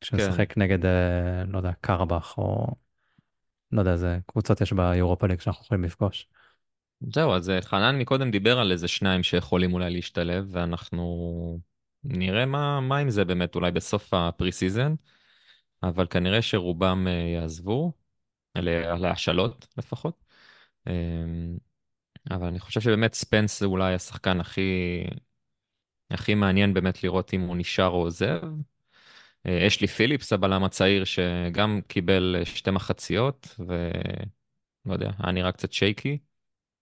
כשנשחק נגד, אה, לא יודע, קרבאח או לא יודע איזה קבוצות יש ביורופה ליג שאנחנו יכולים לפגוש. זהו, אז אה, חנן מקודם דיבר על איזה שניים שיכולים אולי להשתלב, ואנחנו נראה מה, מה עם זה באמת, אולי בסוף ה pre season, אבל כנראה שרובם אה, יעזבו, ההשאלות לפחות. אה, אבל אני חושב שבאמת ספנס זה אולי השחקן הכי, הכי מעניין באמת לראות אם הוא נשאר או עוזב. אה, אשלי פיליפס, הבלם הצעיר, שגם קיבל שתי מחציות, ולא יודע, היה נראה קצת שייקי.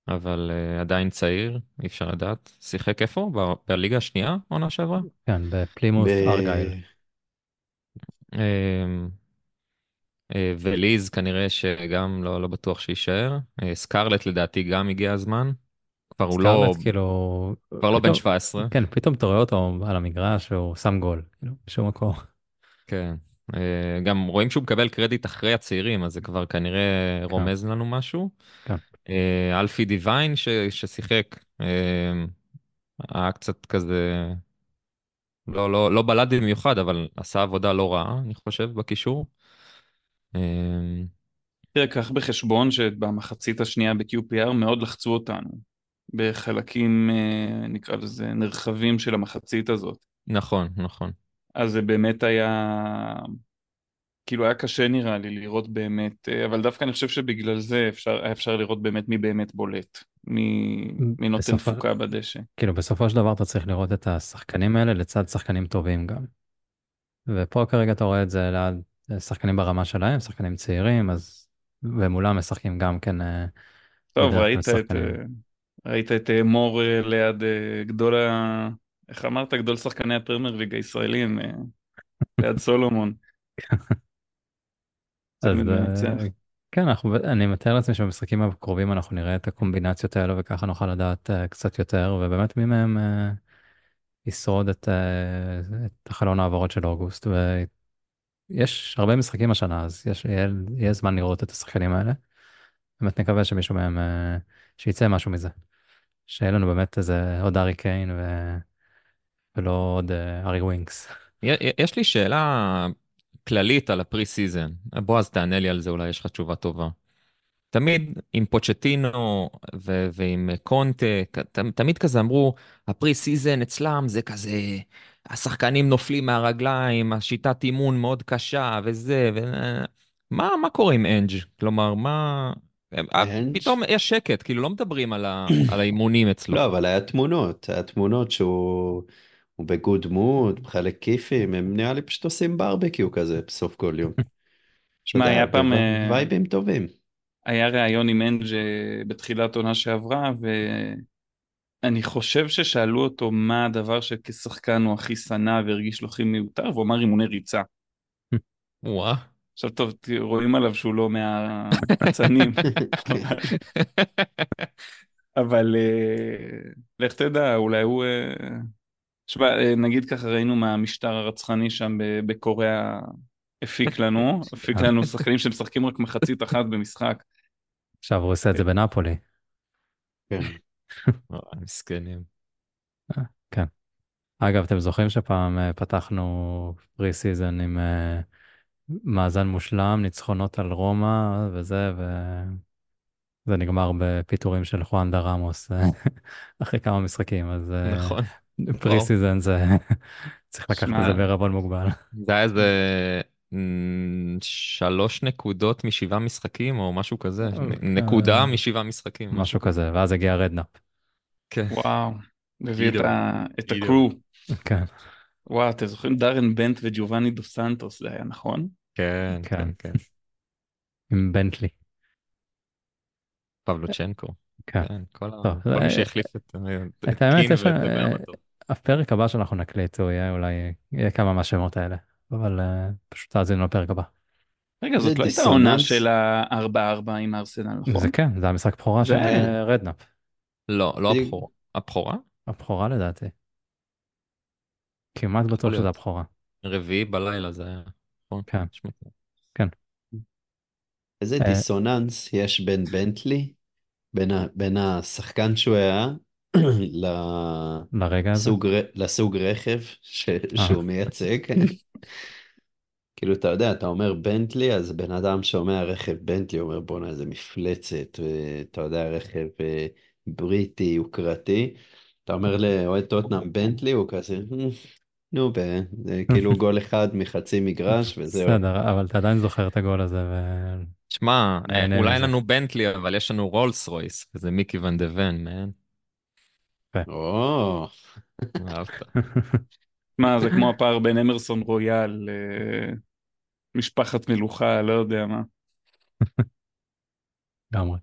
אבל uh, עדיין צעיר, אי אפשר לדעת. שיחק איפה? ב- בליגה השנייה, עונה שעברה? כן, בפלימוס ב- ארגייל. Um, uh, וליז כנראה שגם לא, לא בטוח שיישאר. Uh, סקרלט לדעתי גם הגיע הזמן. כבר הוא לא, סקארלט כאילו... כבר לא בן פתאום- 17. כן, פתאום אתה רואה אותו על המגרש והוא שם גול, כאילו, בשום מקום. כן. Uh, גם רואים שהוא מקבל קרדיט אחרי הצעירים, אז זה כבר כנראה רומז לנו משהו. כן. Uh, אלפי דיוויין ש, ששיחק, uh, היה קצת כזה, לא, לא, לא בלט במיוחד, אבל עשה עבודה לא רעה, אני חושב, בקישור. Uh, תראה, קח בחשבון שבמחצית השנייה ב-QPR מאוד לחצו אותנו בחלקים, אה, נקרא לזה, נרחבים של המחצית הזאת. נכון, נכון. אז זה באמת היה כאילו היה קשה נראה לי לראות באמת, אה, אבל דווקא אני חושב שבגלל זה אפשר, היה אפשר לראות באמת מי באמת בולט, מי, מי נותן בסופו- תפוקה בדשא. כאילו בסופו של דבר אתה צריך לראות את השחקנים האלה לצד שחקנים טובים גם. ופה כרגע אתה רואה את זה ליד שחקנים ברמה שלהם, שחקנים צעירים, אז ומולם משחקים גם כן. אה, טוב, ראית את. אה, ראית את אה, מור אה, ליד אה, גדול ה... איך אמרת? גדול שחקני הפרמייר ליג הישראלים, אה, ליד סולומון. אז אה. כן, אנחנו, אני מתאר לעצמי שבמשחקים הקרובים אנחנו נראה את הקומבינציות האלו וככה נוכל לדעת אה, קצת יותר, ובאמת מי מהם אה, ישרוד את, אה, את החלון העברות של אוגוסט. ויש הרבה משחקים השנה, אז יש, יהיה, יהיה זמן לראות את השחקנים האלה. באמת נקווה שמישהו מהם, אה, שיצא משהו מזה. שיהיה לנו באמת איזה עוד ארי קיין ו... ולא עוד ארי ווינקס. י- יש לי שאלה כללית על ה pre season. בועז, תענה לי על זה, אולי יש לך תשובה טובה. תמיד עם פוצ'טינו ו- ועם קונטה, ת- תמיד כזה אמרו, ה pre season אצלם זה כזה, השחקנים נופלים מהרגליים, השיטת אימון מאוד קשה וזה, ו... מה, מה קורה עם אנג'? כלומר, מה... אנג'? פתאום יש שקט, כאילו לא מדברים על, ה... על האימונים אצלו. לא, אבל היה תמונות, היה תמונות שהוא הוא בגוד מוד, מחלק כיפים, הם נראה לי פשוט עושים ברבקיו כזה בסוף כל יום. שמע, היה פעם, אה, וייבים טובים. היה ראיון עם אנג' אה, בתחילת עונה שעברה, ואני חושב ששאלו אותו מה הדבר שכשחקן הוא הכי שנא והרגיש לו הכי מיותר, והוא אמר אימוני ריצה. וואה. עכשיו טוב, רואים עליו שהוא לא מהאצנים, אבל, אבל אה, לך תדע, אולי הוא... אה, שמע, אה, נגיד ככה ראינו מה המשטר הרצחני שם ב- בקוריאה הפיק לנו, הפיק לנו שחקנים שמשחקים רק מחצית אחת במשחק. עכשיו הוא עושה את זה בנפולי. כן. וואי, מסכנים. אגב, אתם זוכרים שפעם אה, פתחנו pre season עם אה, מאזן מושלם, ניצחונות על רומא וזה, וזה נגמר בפיטורים של חואנדה רמוס אה, אחרי כמה משחקים, אז אה, נכון. pre. season זה, צריך לקחת את זה בערבון מוגבל. זה היה איזה שלוש נקודות משבעה משחקים או משהו כזה, נ- נקודה אה, משבעה משחקים, משהו כזה, ואז הגיע רדנאפ. כן. וואו, מביא את. הקרו. כן, וואו, אתם זוכרים דארן בנט וג'ובאני דו סנטוס זה היה נכון? כן, כן. כן, כן. עם בנטלי. פבלוצ'נקו. כן. כן, כל מי אה, שהחליף את את את האמת, הפרק הבא שאנחנו נקליט הוא יהיה אולי, יהיה כמה מהשמות האלה, אבל אה, פשוט תאזינו לפרק הבא. רגע, זה זאת לא הייתה עונה. של ה-4-4 עם ארסנל, נכון? זה כן, זה המשחק בכורה של אה, רדנאפ. לא, לא הבכורה. הבכורה? הבכורה לדעתי. כמעט בטוח. שזה הבכורה. רביעי בלילה זה היה. נכון? כן. מצב. איזה אה, דיסוננס יש בין בנטלי, בין השחקן שהוא היה, לרגע הזה. לסוג, ר- לסוג רכב ש, שהוא מייצג. כאילו, אתה יודע, אתה אומר בנטלי, אז בן אדם שומע רכב בנטלי, אומר בואנה איזה מפלצת, ואתה יודע, רכב אה, בריטי, יוקרתי. אתה אומר לאוהד טוטנאם בנטלי, הוא כזה, "אה, נו, ב... זה כאילו גול אחד מחצי מגרש, וזהו. בסדר, אבל אתה עדיין זוכר את הגול הזה, ו... שמע, אולי אין. לנו בנטלי, אבל יש לנו רולס רויס, וזה מיקי ון דה ון, מן. או, אהבת. מה, זה כמו הפער בין אמרסון רויאל למשפחת מלוכה, לא יודע מה. לגמרי.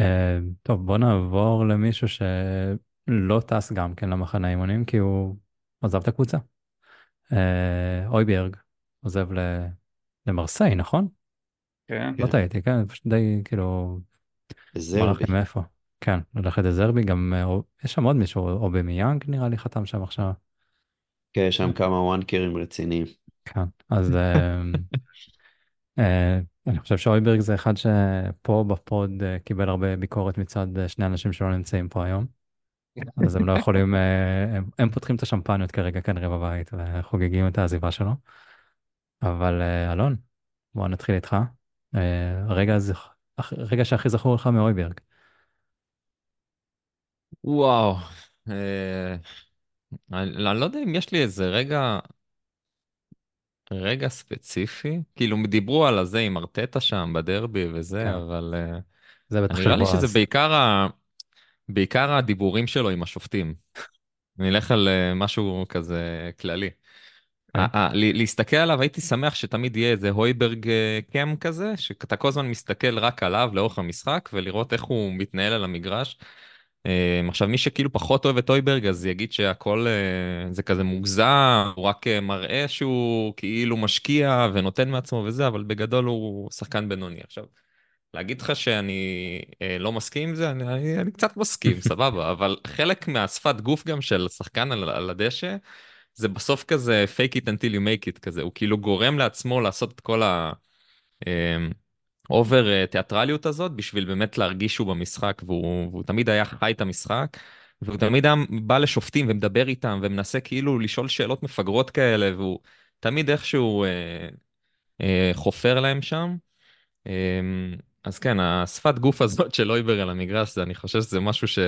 אה, טוב, בוא נעבור למישהו שלא טס גם כן למחנה אימונים, כי הוא עזב את הקבוצה. אה, אויביארג עוזב ל- למרסיי, נכון? כן? לא טעיתי, כן, פשוט די כאילו. לי מאיפה. כן, ללכת לזרבי, גם אה, יש שם עוד מישהו, אובמיאנג נראה לי חתם שם עכשיו. כן, יש שם כמה וואנקרים רציניים. כן, אז אה, אה, אני חושב שאויברג זה אחד שפה בפוד קיבל הרבה ביקורת מצד שני אנשים שלא נמצאים פה היום. אז הם לא יכולים, הם, הם פותחים את השמפניות כרגע כנראה בבית וחוגגים את העזיבה שלו. אבל אלון, בוא נתחיל איתך. הרגע הרגע שהכי זכור לך מאויברג. וואו. אה, אני אני לא יודע אם יש לי איזה רגע... רגע ספציפי? כאילו, דיברו על הזה עם ארטטה שם בדרבי וזה, כן. אבל אה, זה בטח של נראה לי שזה בועז. בעיקר, ה... בעיקר הדיבורים שלו עם השופטים. נלך על אה, משהו כזה כללי. כן. ה- ה- ל- להסתכל עליו, הייתי שמח שתמיד יהיה איזה הויברג אה, קאם כזה, שאתה כל הזמן מסתכל רק עליו לאורך המשחק, ולראות איך הוא מתנהל על המגרש. אה, עכשיו, מי שכאילו פחות אוהב את הויברג, אז יגיד שהכל אה, זה כזה מוגזם, הוא רק אה, מראה שהוא כאילו משקיע ונותן מעצמו וזה, אבל בגדול הוא שחקן בינוני. עכשיו, להגיד לך שאני אה, לא מסכים עם זה, אני, אני, אני קצת מסכים, סבבה, אבל חלק מהשפת גוף גם של שחקן על, על הדשא, זה בסוף כזה fake it until you make it כזה, הוא כאילו גורם לעצמו לעשות את כל ה... אובר אה, תיאטרליות הזאת בשביל באמת להרגיש שהוא במשחק והוא, והוא תמיד היה חי את המשחק והוא תמיד היה בא לשופטים ומדבר איתם ומנסה כאילו לשאול שאלות מפגרות כאלה והוא תמיד איכשהו אה, אה, חופר להם שם. אה, אז כן, השפת גוף הזאת של אויבר על המגרש, אני חושב שזה משהו ש...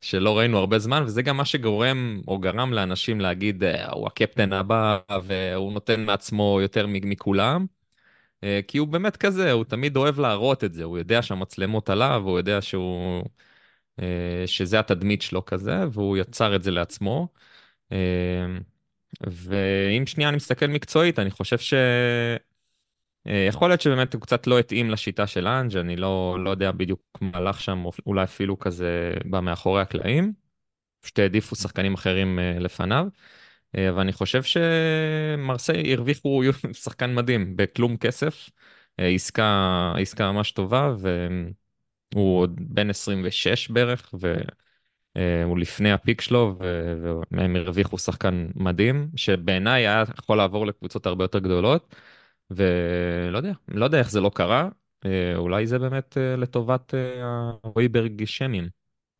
שלא ראינו הרבה זמן, וזה גם מה שגורם או גרם לאנשים להגיד, "אה, הוא הקפטן הבא והוא נותן מעצמו יותר מכולם. אה, כי הוא באמת כזה, הוא תמיד אוהב להראות את זה, הוא יודע שהמצלמות עליו, הוא יודע שהוא, אה, שזה התדמית שלו כזה, והוא יצר את זה לעצמו. אה, ואם שנייה אני מסתכל מקצועית, אני חושב ש... יכול להיות שבאמת הוא קצת לא התאים לשיטה של אנג', אני לא, לא יודע בדיוק מה הלך שם, אולי אפילו כזה בא מאחורי הקלעים. פשוט העדיפו שחקנים אחרים לפניו. אבל אני חושב שמרסיי הרוויחו שחקן מדהים בכלום כסף. עסקה, עסקה ממש טובה, והוא עוד בן 26 בערך, והוא לפני הפיק שלו, והם הרוויחו שחקן מדהים, שבעיניי היה יכול לעבור לקבוצות הרבה יותר גדולות, ולא יודע, לא יודע איך זה לא קרה, אולי זה באמת לטובת הוויברג שמים.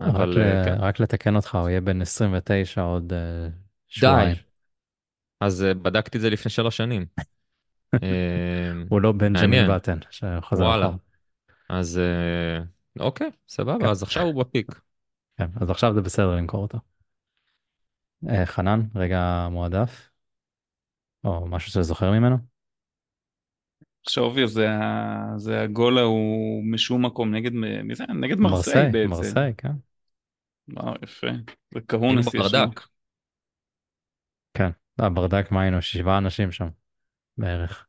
אבל רק, כן. רק לתקן אותך, הוא יהיה בן 29 עוד. די. אז uh, בדקתי את זה לפני שלוש שנים. הוא לא בנג'מין. בטן, שחוזר וואלה. אז אה, אוקיי, סבבה, כן. אז עכשיו הוא בפיק. כן, אז עכשיו זה בסדר למכור אותו. אה, חנן, רגע מועדף? או משהו שאתה זוכר ממנו? שוביו זה, ה- זה הגול ההוא משום מקום נגד, מי זה? נגד מרסיי בעצם. מרסיי, כן. וואו, יפה. זה כאוס. ברדק. כן. הברדק, מה היינו? שבעה אנשים שם, בערך.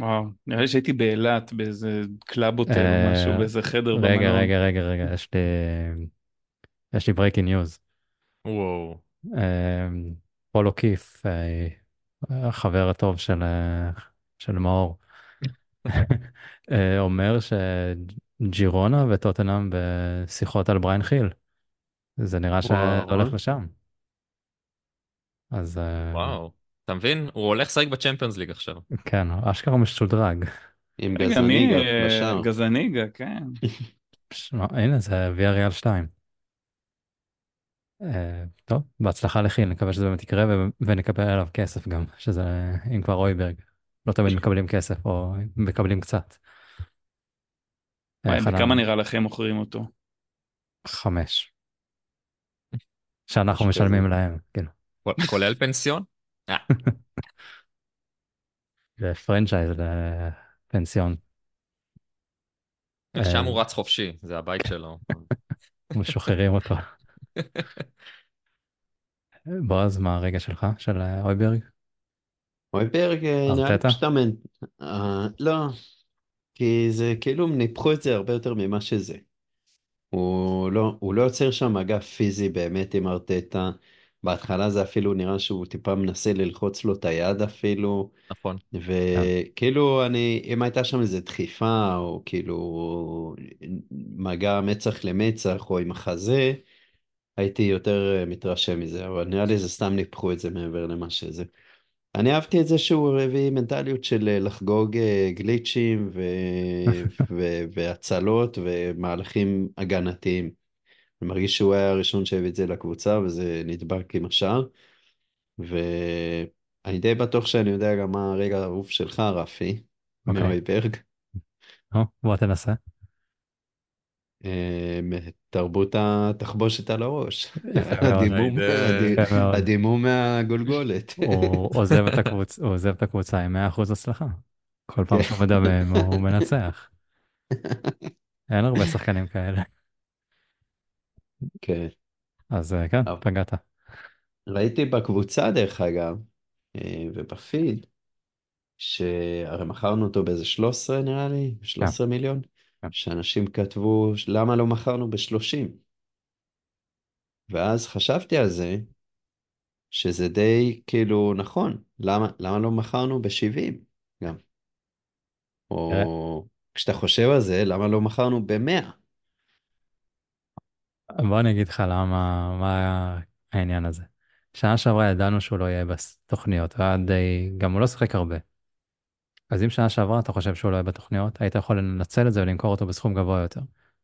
וואו, נראה לי שהייתי באילת באיזה קלאב הוטל או אה, משהו, באיזה חדר רגע, במלון. רגע, רגע, רגע, יש לי... יש לי breaking news. וואו. אה, פול אוקיף, אה, החבר הטוב של, אה, של מאור, אה, אומר שג'ירונה וטוטנאם בשיחות על בריין חיל. זה נראה שזה וואו. הולך לשם. אז אה, וואו. אתה מבין? הוא הולך לשחק בצ'מפיונס ליג עכשיו. כן, אשכרה משודרג. עם? גזניגה אה, בשער. גזניגה, כן. הנה זה ויה ריאל 2. אה, טוב, בהצלחה לחיל, נקווה שזה באמת יקרה ו- ונקבל עליו כסף גם, שזה אם כבר אויברג. לא תמיד מקבלים כסף או מקבלים קצת. בכמה נראה לכם מוכרים אותו? חמש. שאנחנו משלמים. להם, כאילו. כול- כולל פנסיון? אה, זה פרנצ'ייז לפנסיון, שם. הוא רץ חופשי, זה הבית שלו. משוחררים אותו. בועז, מה הרגע שלך, של אה, אויברג? אויברג אה, נראה לי? פשוט אמן. אה, לא, כי זה כאילו הם ניפחו את זה הרבה יותר ממה שזה. הוא לא, הוא לא יוצר שם אגף פיזי באמת עם ארטטה. בהתחלה זה אפילו נראה שהוא טיפה מנסה ללחוץ לו את היד אפילו. נכון. וכאילו אני, אם הייתה שם איזו דחיפה או כאילו מגע מצח למצח או עם החזה, הייתי יותר אה, מתרשם מזה, אבל נראה לי זה סתם ניפחו את זה מעבר למה שזה. אני אהבתי את זה שהוא הביא מנטליות של אה, לחגוג אה, גליצ'ים ו... ו... והצלות ומהלכים הגנתיים. אני מרגיש שהוא היה הראשון שהביא את זה לקבוצה וזה נדבק עם השאר. ואני די בטוח שאני יודע גם מה הרגע האהוב שלך, רפי, אוקיי. מאויברג. נו, בוא תנסה. אה, תרבות התחבושת על הראש. הדימום, מהגולגולת. הוא עוזב את הקבוצה, הוא עוזב את הקבוצה עם 100% הצלחה. כל פעם כן. שהוא מדמם הוא מנצח. אין הרבה שחקנים כאלה. כן. אז אה, כן, פגעת. ראיתי בקבוצה, דרך אגב, אה, ובפיד, שהרי מכרנו אותו באיזה 13 נראה לי, 13 מיליון, כן. שאנשים כתבו, למה לא מכרנו ב-30? ואז חשבתי על זה, שזה די כאילו נכון, למה, למה לא מכרנו ב-70 גם? או כשאתה חושב על זה, למה לא מכרנו ב-100? בוא אני אגיד לך למה, מה היה העניין הזה. שנה שעברה ידענו שהוא לא יהיה בתוכניות, והיה די, גם הוא לא שיחק הרבה. אז אם שנה שעברה אתה חושב שהוא לא יהיה בתוכניות, היית יכול לנצל את זה ולמכור אותו בסכום גבוה יותר.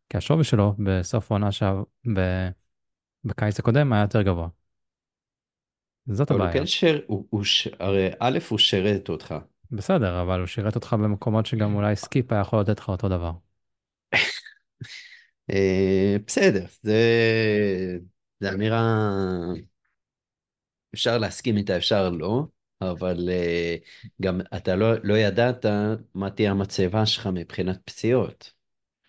כי השווי שלו בסוף העונה שעב... ב... בקיץ הקודם היה יותר גבוה. זאת אבל הוא הבעיה. כן סאר, הוא, הוא ש... הרי א', הוא שירת אותך. בסדר, אבל הוא שירת אותך במקומות שגם אולי סקיפ היה יכול לתת לך אותו דבר. אה, בסדר, זה, זה אמירה, אפשר להסכים איתה, אפשר לא, אבל אה, גם אתה לא, לא ידעת מה תהיה המצבה שלך מבחינת פציעות.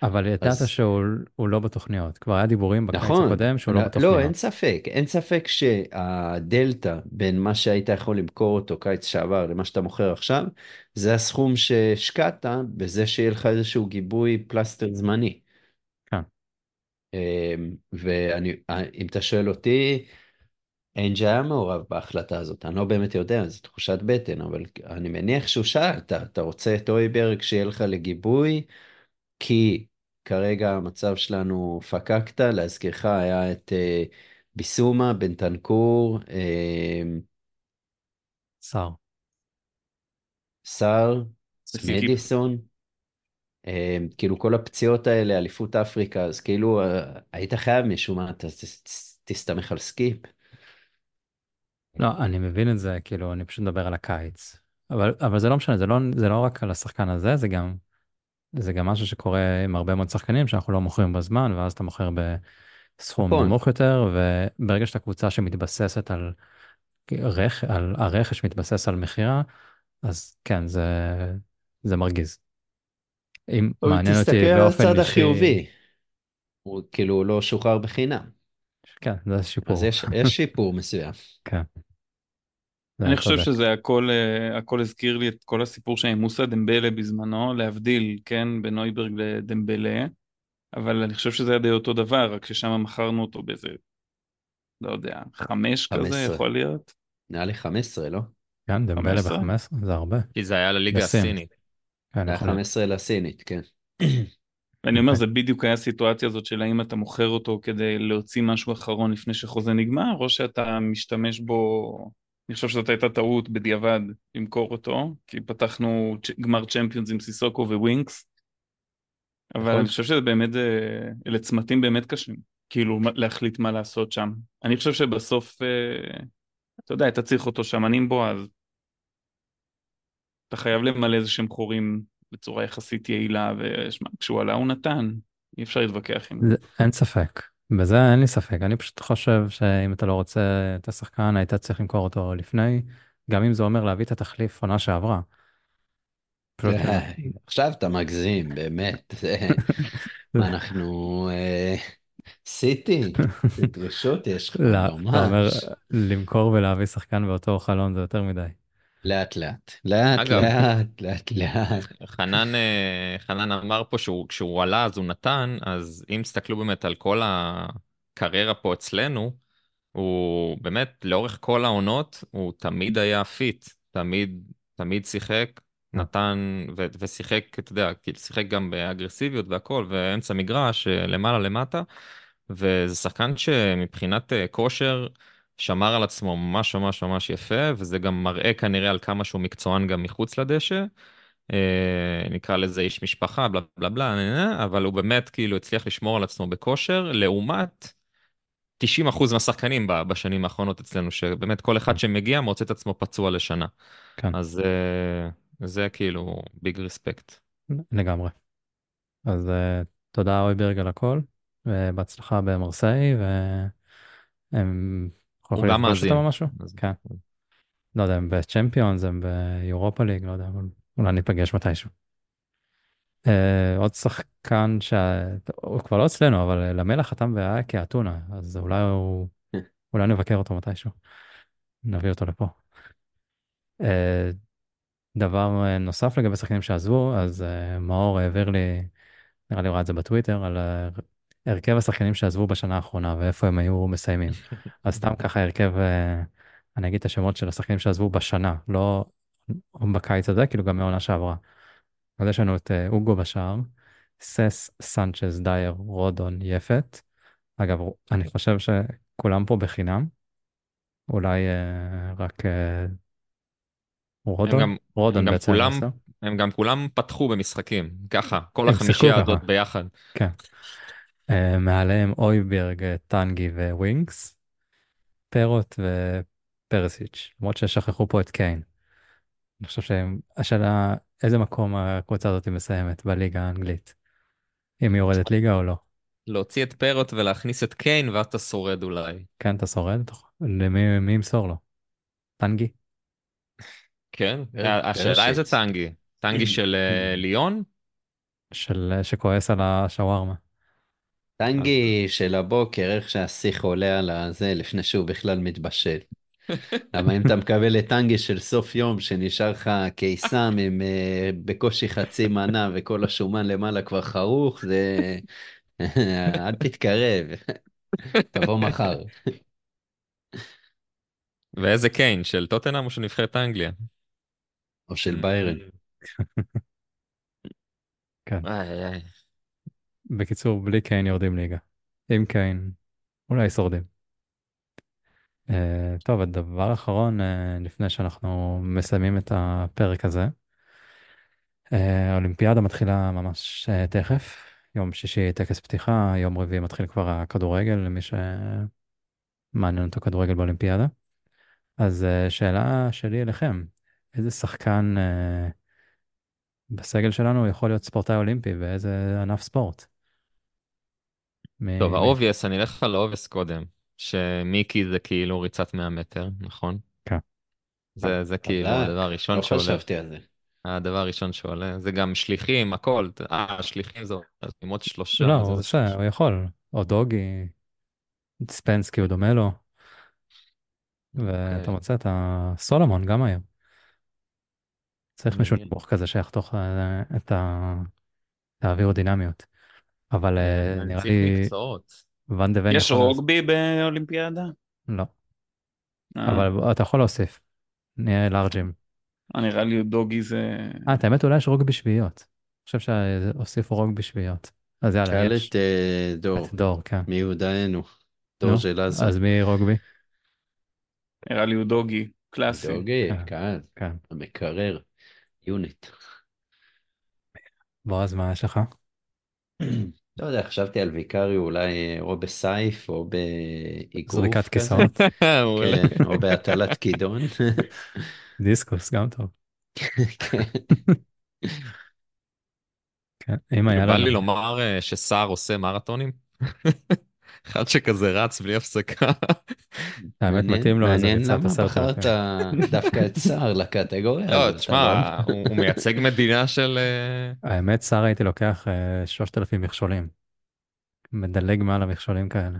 אבל ידעת אז- שהוא הוא לא בתוכניות. כבר היה דיבורים בקיץ נכון. הקודם שהוא לא, לא לא, בתוכניות. אין ספק, אין ספק שהדלתא בין מה שהיית יכול למכור אותו קיץ שעבר למה שאתה מוכר עכשיו, זה הסכום שהשקעת בזה שיהיה לך איזשהו גיבוי פלסטר זמני. אמ, ואני, אם אתה שואל אותי, אנג'י היה מעורב בהחלטה הזאת, אני לא באמת יודע, זו תחושת בטן, אבל אני מניח שהוא שאל, אתה, אתה רוצה את אויברג שיהיה לך לגיבוי, כי כרגע המצב שלנו פקקת, להזכירך היה את אה, ביסומה, בנטנקור, אה, סאר. סאר, וסקיפ. מדיסון, אה, כאילו כל הפציעות האלה, אליפות אפריקה, אז כאילו אה, היית חייב מישהו, מה, אתה תסתמך על סקיפ? לא, אני מבין את זה, כאילו, אני פשוט מדבר על הקיץ. אבל, אבל זה לא משנה, זה לא, זה לא רק על השחקן הזה, זה גם, זה גם משהו שקורה עם הרבה מאוד שחקנים שאנחנו לא מוכרים בזמן, ואז אתה מוכר בסכום נכון. נמוך יותר, וברגע שאתה קבוצה שמתבססת על, רכ, על הרכש מתבסס על מכירה, אז כן, זה, זה מרגיז. אם מעניין אותי תסתכל על באופן הצד אישי, החיובי, הוא כאילו לא שוחרר בחינם, כן, זה שיפור. אז יש, יש שיפור מסוים. כן. אני חושב צודק. שזה הכל, אה, הכל הזכיר לי את כל הסיפור שהיה עם מוסא דמבלה בזמנו, להבדיל, כן, בין נויברג לדמבלה, אבל אני חושב שזה היה די אותו דבר, רק ששם מכרנו אותו באיזה, לא יודע, חמש כזה, 15. יכול להיות. נראה לי 15, לא? כן, דמבלה 15? ב-15, זה הרבה. כי זה היה לליגה. הסינית. כן, היה יכול להיות. 15 לסינית, כן. ואני אומר. זה בדיוק היה הסיטואציה הזאת של האם אתה מוכר אותו כדי להוציא משהו אחרון לפני שחוזה נגמר, או שאתה משתמש בו, אני חושב שזאת הייתה טעות בדיעבד למכור אותו, כי פתחנו גמר צ'מפיונס עם סיסוקו וווינקס, אבל נכון. אני חושב שזה באמת, אה, אלה צמתים באמת קשים, כאילו להחליט מה לעשות שם. אני חושב שבסוף, אה, אתה יודע, אתה צריך אותו שם, אני עם בועז. אתה חייב למלא איזה שהם חורים בצורה יחסית יעילה, וכשהוא עלה הוא נתן, אי אפשר להתווכח עם זה. אין ספק. בזה אין לי ספק. אני פשוט חושב שאם אתה לא רוצה את השחקן, היית צריך למכור אותו לפני, גם אם זה אומר להביא את התחליף עונה שעברה. די, עכשיו אתה מגזים, באמת. אנחנו אה, סיטי? זה דרישות יש לך, לא, ממש. למכור ולהביא שחקן באותו חלון זה יותר מדי. לאט לאט, לאט אגב- לאט, לאט לאט. חנן, אה, חנן אמר פה שהוא, כשהוא עלה אז הוא נתן, אז אם תסתכלו באמת על כל הקריירה פה אצלנו, הוא באמת לאורך כל העונות, הוא תמיד היה fit, תמיד, תמיד שיחק, נתן ו- ושיחק, אתה יודע, כאילו שיחק גם באגרסיביות והכל, ואמצע מגרש, אה, למעלה למטה, וזה שחקן שמבחינת אה, כושר שמר על עצמו ממש ממש ממש יפה, וזה גם מראה כנראה על כמה שהוא מקצוען גם מחוץ לדשא. אה, נקרא לזה איש משפחה, בלה בלה בלה, נה, אבל הוא באמת כאילו הצליח לשמור על עצמו בכושר, לעומת 90% מהשחקנים בשנים האחרונות אצלנו, שבאמת כל אחד שמגיע מוצא את עצמו פצוע לשנה. כן. אז אה, זה כאילו ביג רספקט. לגמרי. אז אה, תודה אויברג על הכל, ובהצלחה במרסיי, והם הוא גם מאזין. כן. לא יודע, הם בצ'מפיונס, הם ביורופה ליג, לא יודע, אבל אולי ניפגש מתישהו. אה, עוד שחקן שהוא כבר לא אצלנו, אבל למלח חתם והיה כאתונה, אז אולי הוא... אולי נבקר אותו מתישהו. נביא אותו לפה. אה, דבר אה, נוסף לגבי שחקנים שעזבו, אז אה, מאור העביר לי, נראה לי הוא ראה את זה בטוויטר, על אה, הרכב השחקנים שעזבו בשנה האחרונה ואיפה הם היו מסיימים. אז סתם ככה הרכב, אה, אני אגיד את השמות של השחקנים שעזבו בשנה, לא בקיץ הזה, כאילו גם מהעונה שעברה. אז יש לנו את אה, אוגו בשער, סס, סנצ'ז, דייר, רודון, יפת. אגב, אני חושב שכולם פה בחינם. אולי אה, רק אה, רודון? גם- רודון הם גם בעצם כולם-. הם גם כולם פתחו במשחקים, ככה, כל הם החמישייה. הזאת ביחד. כן. אה, מעליהם אויברג, אה, טנגי ווינקס, פרוט ופרסיץ', למרות ששכחו פה את קיין. אני חושב שהשאלה, איזה מקום הקבוצה הזאת מסיימת בליגה האנגלית? אם היא יורדת ליגה או לא? להוציא את פרוט ולהכניס את קיין, ואז אתה שורד אולי. כן, אתה שורד? למי מי ימסור לו? טנגי? כן? כן, השאלה פרשיץ'. איזה טנגי? טנגי של אה, ליון? של, שכועס על השווארמה. טנגי של הבוקר, איך שהשיח עולה על הזה לפני שהוא בכלל מתבשל. למה אם אתה מקבל את טנגי של סוף יום שנשאר לך קיסם עם אה, בקושי חצי מנה וכל השומן למעלה כבר חרוך, זה... אל תתקרב, תבוא מחר. ואיזה קיין? של טוטנאם או של נבחרת אנגליה? או של ביירן. כן. איי, איי. בקיצור, בלי קיין יורדים ליגה. עם קיין, אולי שורדים. Uh, טוב, הדבר האחרון, uh, לפני שאנחנו מסיימים את הפרק הזה, uh, האולימפיאדה מתחילה ממש uh, תכף. יום שישי טקס פתיחה, יום רביעי מתחיל כבר הכדורגל, למי שמעניין אותו כדורגל באולימפיאדה. אז uh, שאלה שלי אליכם, איזה שחקן uh, בסגל שלנו יכול להיות ספורטאי אולימפי באיזה ענף ספורט? טוב, ה obvious, אני אלך על ה obvious קודם. שמיקי זה כאילו ריצת 100 מטר, נכון? כן. זה, זה כאילו. הדבר הראשון לא שעולה. חשבתי על זה. הדבר הראשון שעולה. זה גם שליחים, הכל. אה, שליחים זה עם עוד שלושה. לא, הוא עושה. הוא יכול. או דוגי, ספנסקי הוא דומה לו, ואתה אוקיי. מוצא את הסולומון גם היום. צריך מישהו. נמוך כזה שיחתוך אה, את האווירודינמיות. אבל אה, אני נראה לי. ואן דה ון יש רוגבי באולימפיאדה? לא, אה, אבל אתה יכול להוסיף. נהיה לארג'ים. אה, נראה לי דוגי זה... אה, את האמת אולי יש רוגבי שביעיות. אני חושב שהוסיפו רוגבי שביעיות. אז יאללה, שאל יש את אה, דור, את דור, כן. מיודענו, דור של עזה. אז מי רוגבי? נראה לי הוא דוגי, קלאסי. דוגי, כן. קהל, כן. המקרר, יוניט. בועז, מה יש לך? לא יודע, חשבתי על ויקריו אולי או בסייף או באגרוף זריקת. כיסאות. כן, או בהטלת כידון. דיסקוס, גם טוב. כן. אם היה בא לי לנו... לומר אה, שסער עושה מרתונים. אחד שכזה רץ בלי הפסקה. האמת מתאים לו איזה מעניין למה בחרת. דווקא את סער לקטגוריה לא. תשמע, אתה הוא מייצג מדינה של... אה, האמת, שר הייתי לוקח אה, שלושת אלפים מכשולים. מדלג מעל המכשולים כאלה.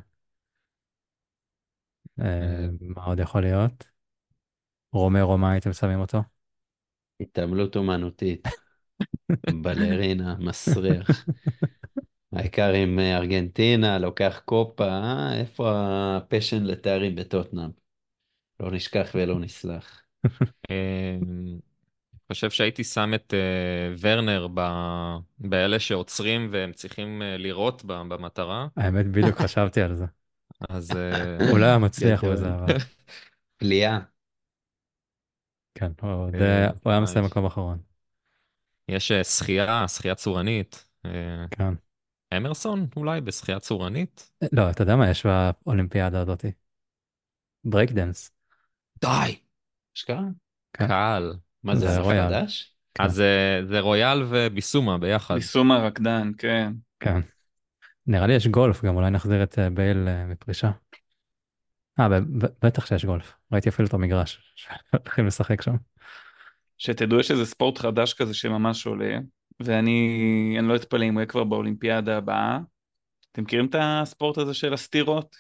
אה, אה. מה עוד יכול להיות? רומרו, מה הייתם שמים אותו? התעמלות אומנותית. בלרינה, מסריח. העיקר עם אה, ארגנטינה, לוקח קופה, אה? איפה הפשן לתארים בטוטנאם? לא נשכח ולא נסלח. אה, אני חושב שהייתי שם את אה, ורנר ב- באלה שעוצרים והם צריכים אה, לירות ב- במטרה. האמת, בדיוק חשבתי על זה. אז הוא לא היה מצליח. בזה, אבל פליאה. כן, הוא הוא היה מסיים. מקום אחרון. יש שחייה, שחייה צורנית. כן. אמרסון אולי בשחייה צורנית? לא, אתה יודע מה יש באולימפיאדה הזאתי? ברייק דנס. די! אשכרה? כן. קל. מה זה, זה. חדש? כן. אז אה, זה רויאל וביסומה ביחד. ביסום הרקדן, כן. כן. נראה לי יש גולף, גם אולי נחזיר את אה, בייל אה, מפרישה. אה, ב- ב- בטח שיש גולף. ראיתי אפילו את המגרש שהולכים לשחק שם. שתדעו, יש איזה ספורט חדש כזה שממש עולה, ואני אני לא אתפלא אם הוא יהיה כבר באולימפיאדה הבאה. אתם מכירים את הספורט הזה של הסטירות?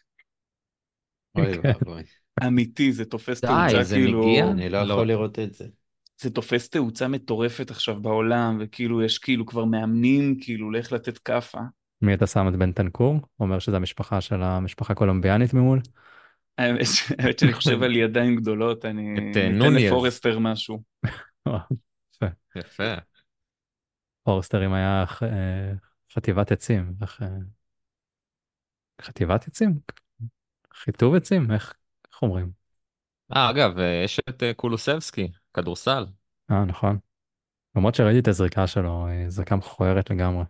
אוי. ואבוי. אמיתי, זה תופס די, תאוצה זה כאילו... מגיע? אני לא לא. יכול לראות את זה. זה תופס תאוצה מטורפת עכשיו בעולם, וכאילו יש כאילו כבר מאמנים כאילו לאיך לתת כאפה. מי אתה שם את בן תנקור? אומר שזה המשפחה של המשפחה הקולומביאנית ממול. האמת שאני חושב על ידיים גדולות, אני את, אה, נוניז. לפורסטר משהו. יפה. פורסטרים היה אה, חטיבת עצים. איך, אה, חטיבת עצים? חיטוב עצים? איך איך אומרים? אה, אגב, אה, יש את אה, קולוסבסקי, כדורסל. אה, נכון. למרות שראיתי את הזריקה שלו, היא זריקה מכוערת לגמרי.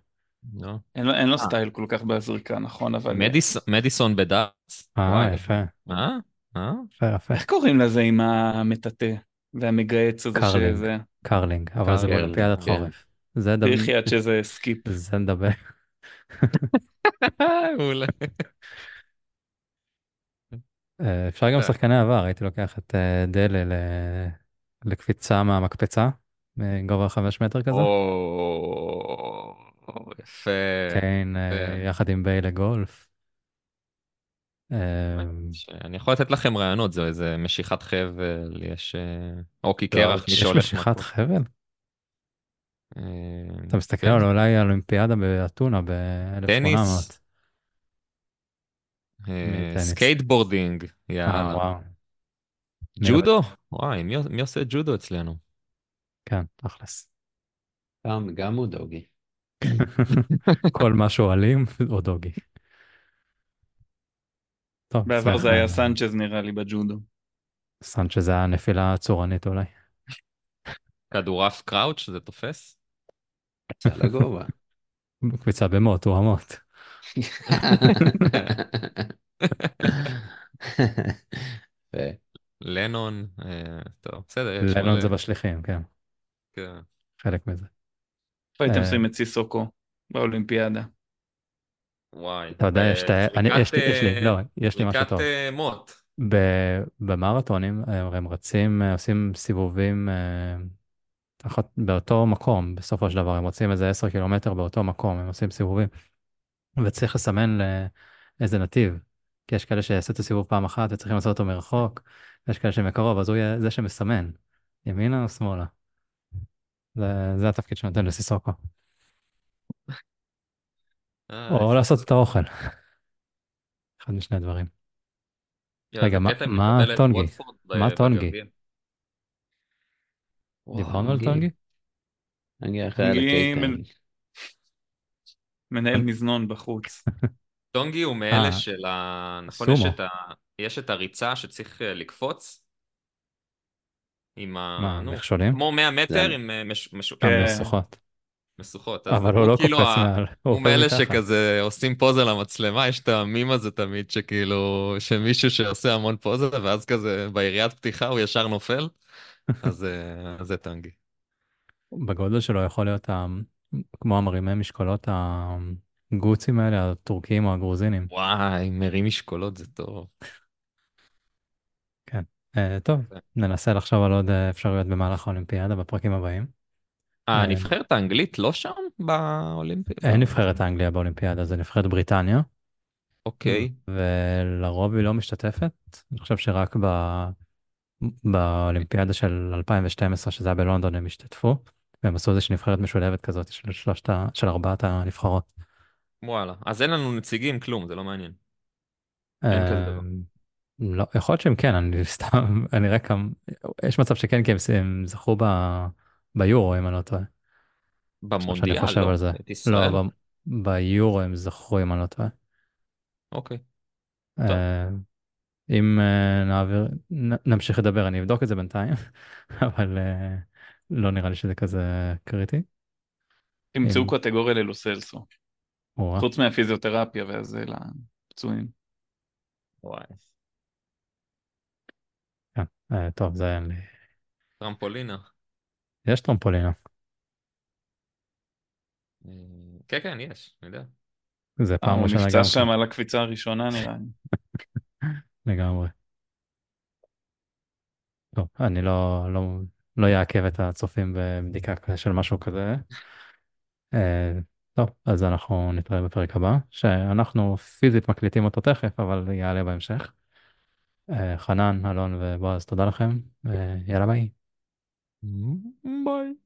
לא? אין לו, אין לו. סטייל כל כך בזריקה, נכון, אבל... מדיס, מדיסון בדארטס. אה. יפה, אה? אה? יפה, יפה. איך קוראים לזה עם המטאטא והמגהץ הזה קרלינג. שזה... קרלינג, אבל זה באולימפיאדת כן. חורף. זה דבר... בחייאת שזה סקיפ. זה נדבר. מעולה. אה, אפשר גם אה. שחקני עבר, הייתי לוקח את אה, דלה לקפיצה מהמקפצה, מגובה חמש מטר כזה. או, יפה. יפה. יחד עם בייל לגולף. אני יכול לתת לכם רעיונות, זה איזה משיכת חבל, יש הוקי לא, קרח, מי יש שהולך... משיכת מכות. חבל? אה, אתה מסתכל כן. על אולי האולימפיאדה באתונה ב-1800. טניס. מי אה, טניס? skateboarding, אה, יאללה. ג'ודו? וואי, מי עושה ג'ודו אצלנו? כן, תכלס. גם, גם הוא דוגי. כל משהו אלים או דוגי. בעבר זה אה, היה סנצ'ז נראה לי בג'ודו. סנצ'ז היה נפילה צורנית אולי. כדורעף קראוץ', זה תופס? קצה לגובה. קפיצה במות, רמות. יפה. לנון, אה, טוב, בסדר, לנון. זה בשליחים, כן, כן. חלק מזה. איפה הייתם אה. שמים את סיסוקו באולימפיאדה? וואי. אתה יודע, יש לי, יש לי, לא, יש לי משהו טוב. אה, מוט. במרתונים אה, הם רצים, אה, עושים סיבובים אה, תחת, באותו מקום, בסופו של דבר, הם רצים איזה 10 קילומטר באותו מקום, הם עושים סיבובים. וצריך לסמן לאיזה נתיב, כי יש כאלה שיעשו את הסיבוב פעם אחת וצריכים לעשות אותו מרחוק, ויש כאלה שמקרוב, אז הוא יהיה זה שמסמן, ימינה או שמאלה. זה, זה התפקיד שנותן לסיסוקו. אה, או לעשות את האוכל. אחד משני הדברים. רגע, מה- טונגי? מה טונגי? דיברנו על. טונגי? טונגי אחרי על. מנ- מנהל מזנון בחוץ. טונגי הוא אה, מאלה של ה... נכון, יש. את ה... יש את הריצה שצריך אה, לקפוץ? עם ה... מה, מכשולים? כמו 100 מטר זה- עם אה, מש... מש... כן. משוכות. משוכות. אבל הוא לא כאילו קופץ ה- מעל, הוא מאלה. שכזה עושים פוזה למצלמה, יש את המים הזה תמיד, שכאילו, שמישהו שעושה המון פוזה, ואז כזה ביריית פתיחה הוא ישר נופל, אז אה, אז זה טנגי. בגודל שלו יכול להיות ה- כמו המרימי משקולות הגוצים האלה, הטורקיים או הגרוזינים. וואי, מרים משקולות זה טוב. אה, טוב, כן. ננסה לחשוב על עוד אה, אפשרויות במהלך האולימפיאדה בפרקים הבאים. הנבחרת האנגלית לא שם באולימפי? אין נבחרת אנגליה באולימפיאדה, זה נבחרת בריטניה, אוקיי. ולרוב היא לא משתתפת. אני חושב שרק ב... באולימפיאדה של 2012, שזה היה בלונדון, הם השתתפו, והם עשו איזושהי נבחרת משולבת כזאת של שלושת. של ארבעת הנבחרות. וואלה. אז אין לנו נציגים, כלום, זה לא מעניין. אמ, לא, יכול להיות שהם כן, אני סתם, אני רק, כמה- יש מצב שכן, כי הם, הם זכו ב, ביורו, אם אני לא טועה. במונדיאל, חושב לא? על זה. את ישראל? לא, ב, ביורו הם זכו, אם אני לא טועה. אוקיי. אם אה, נעביר, נ- נמשיך לדבר, אני אבדוק את זה בינתיים, אבל אה, לא נראה לי שזה כזה קריטי. תמצאו קטגוריה ללוסלסו. חוץ מהפיזיותרפיה וזה לפצועים. וואי. כן, אה, טוב, זה אין לי. טרמפולינה. יש טרמפולינה. כן, כן, יש, אני יודע. זה פעם הוא ראשונה נפצע גם שם כן, על הקפיצה הראשונה נראה לי. לגמרי. טוב, אני לא, לא, לא אעכב את הצופים בבדיקה של משהו כזה. אה, טוב, אז אנחנו נתראה בפרק הבא, שאנחנו פיזית מקליטים אותו תכף, אבל יעלה בהמשך. אה, חנן, אלון ובועז, תודה לכם, ויאללה ביי. ביי.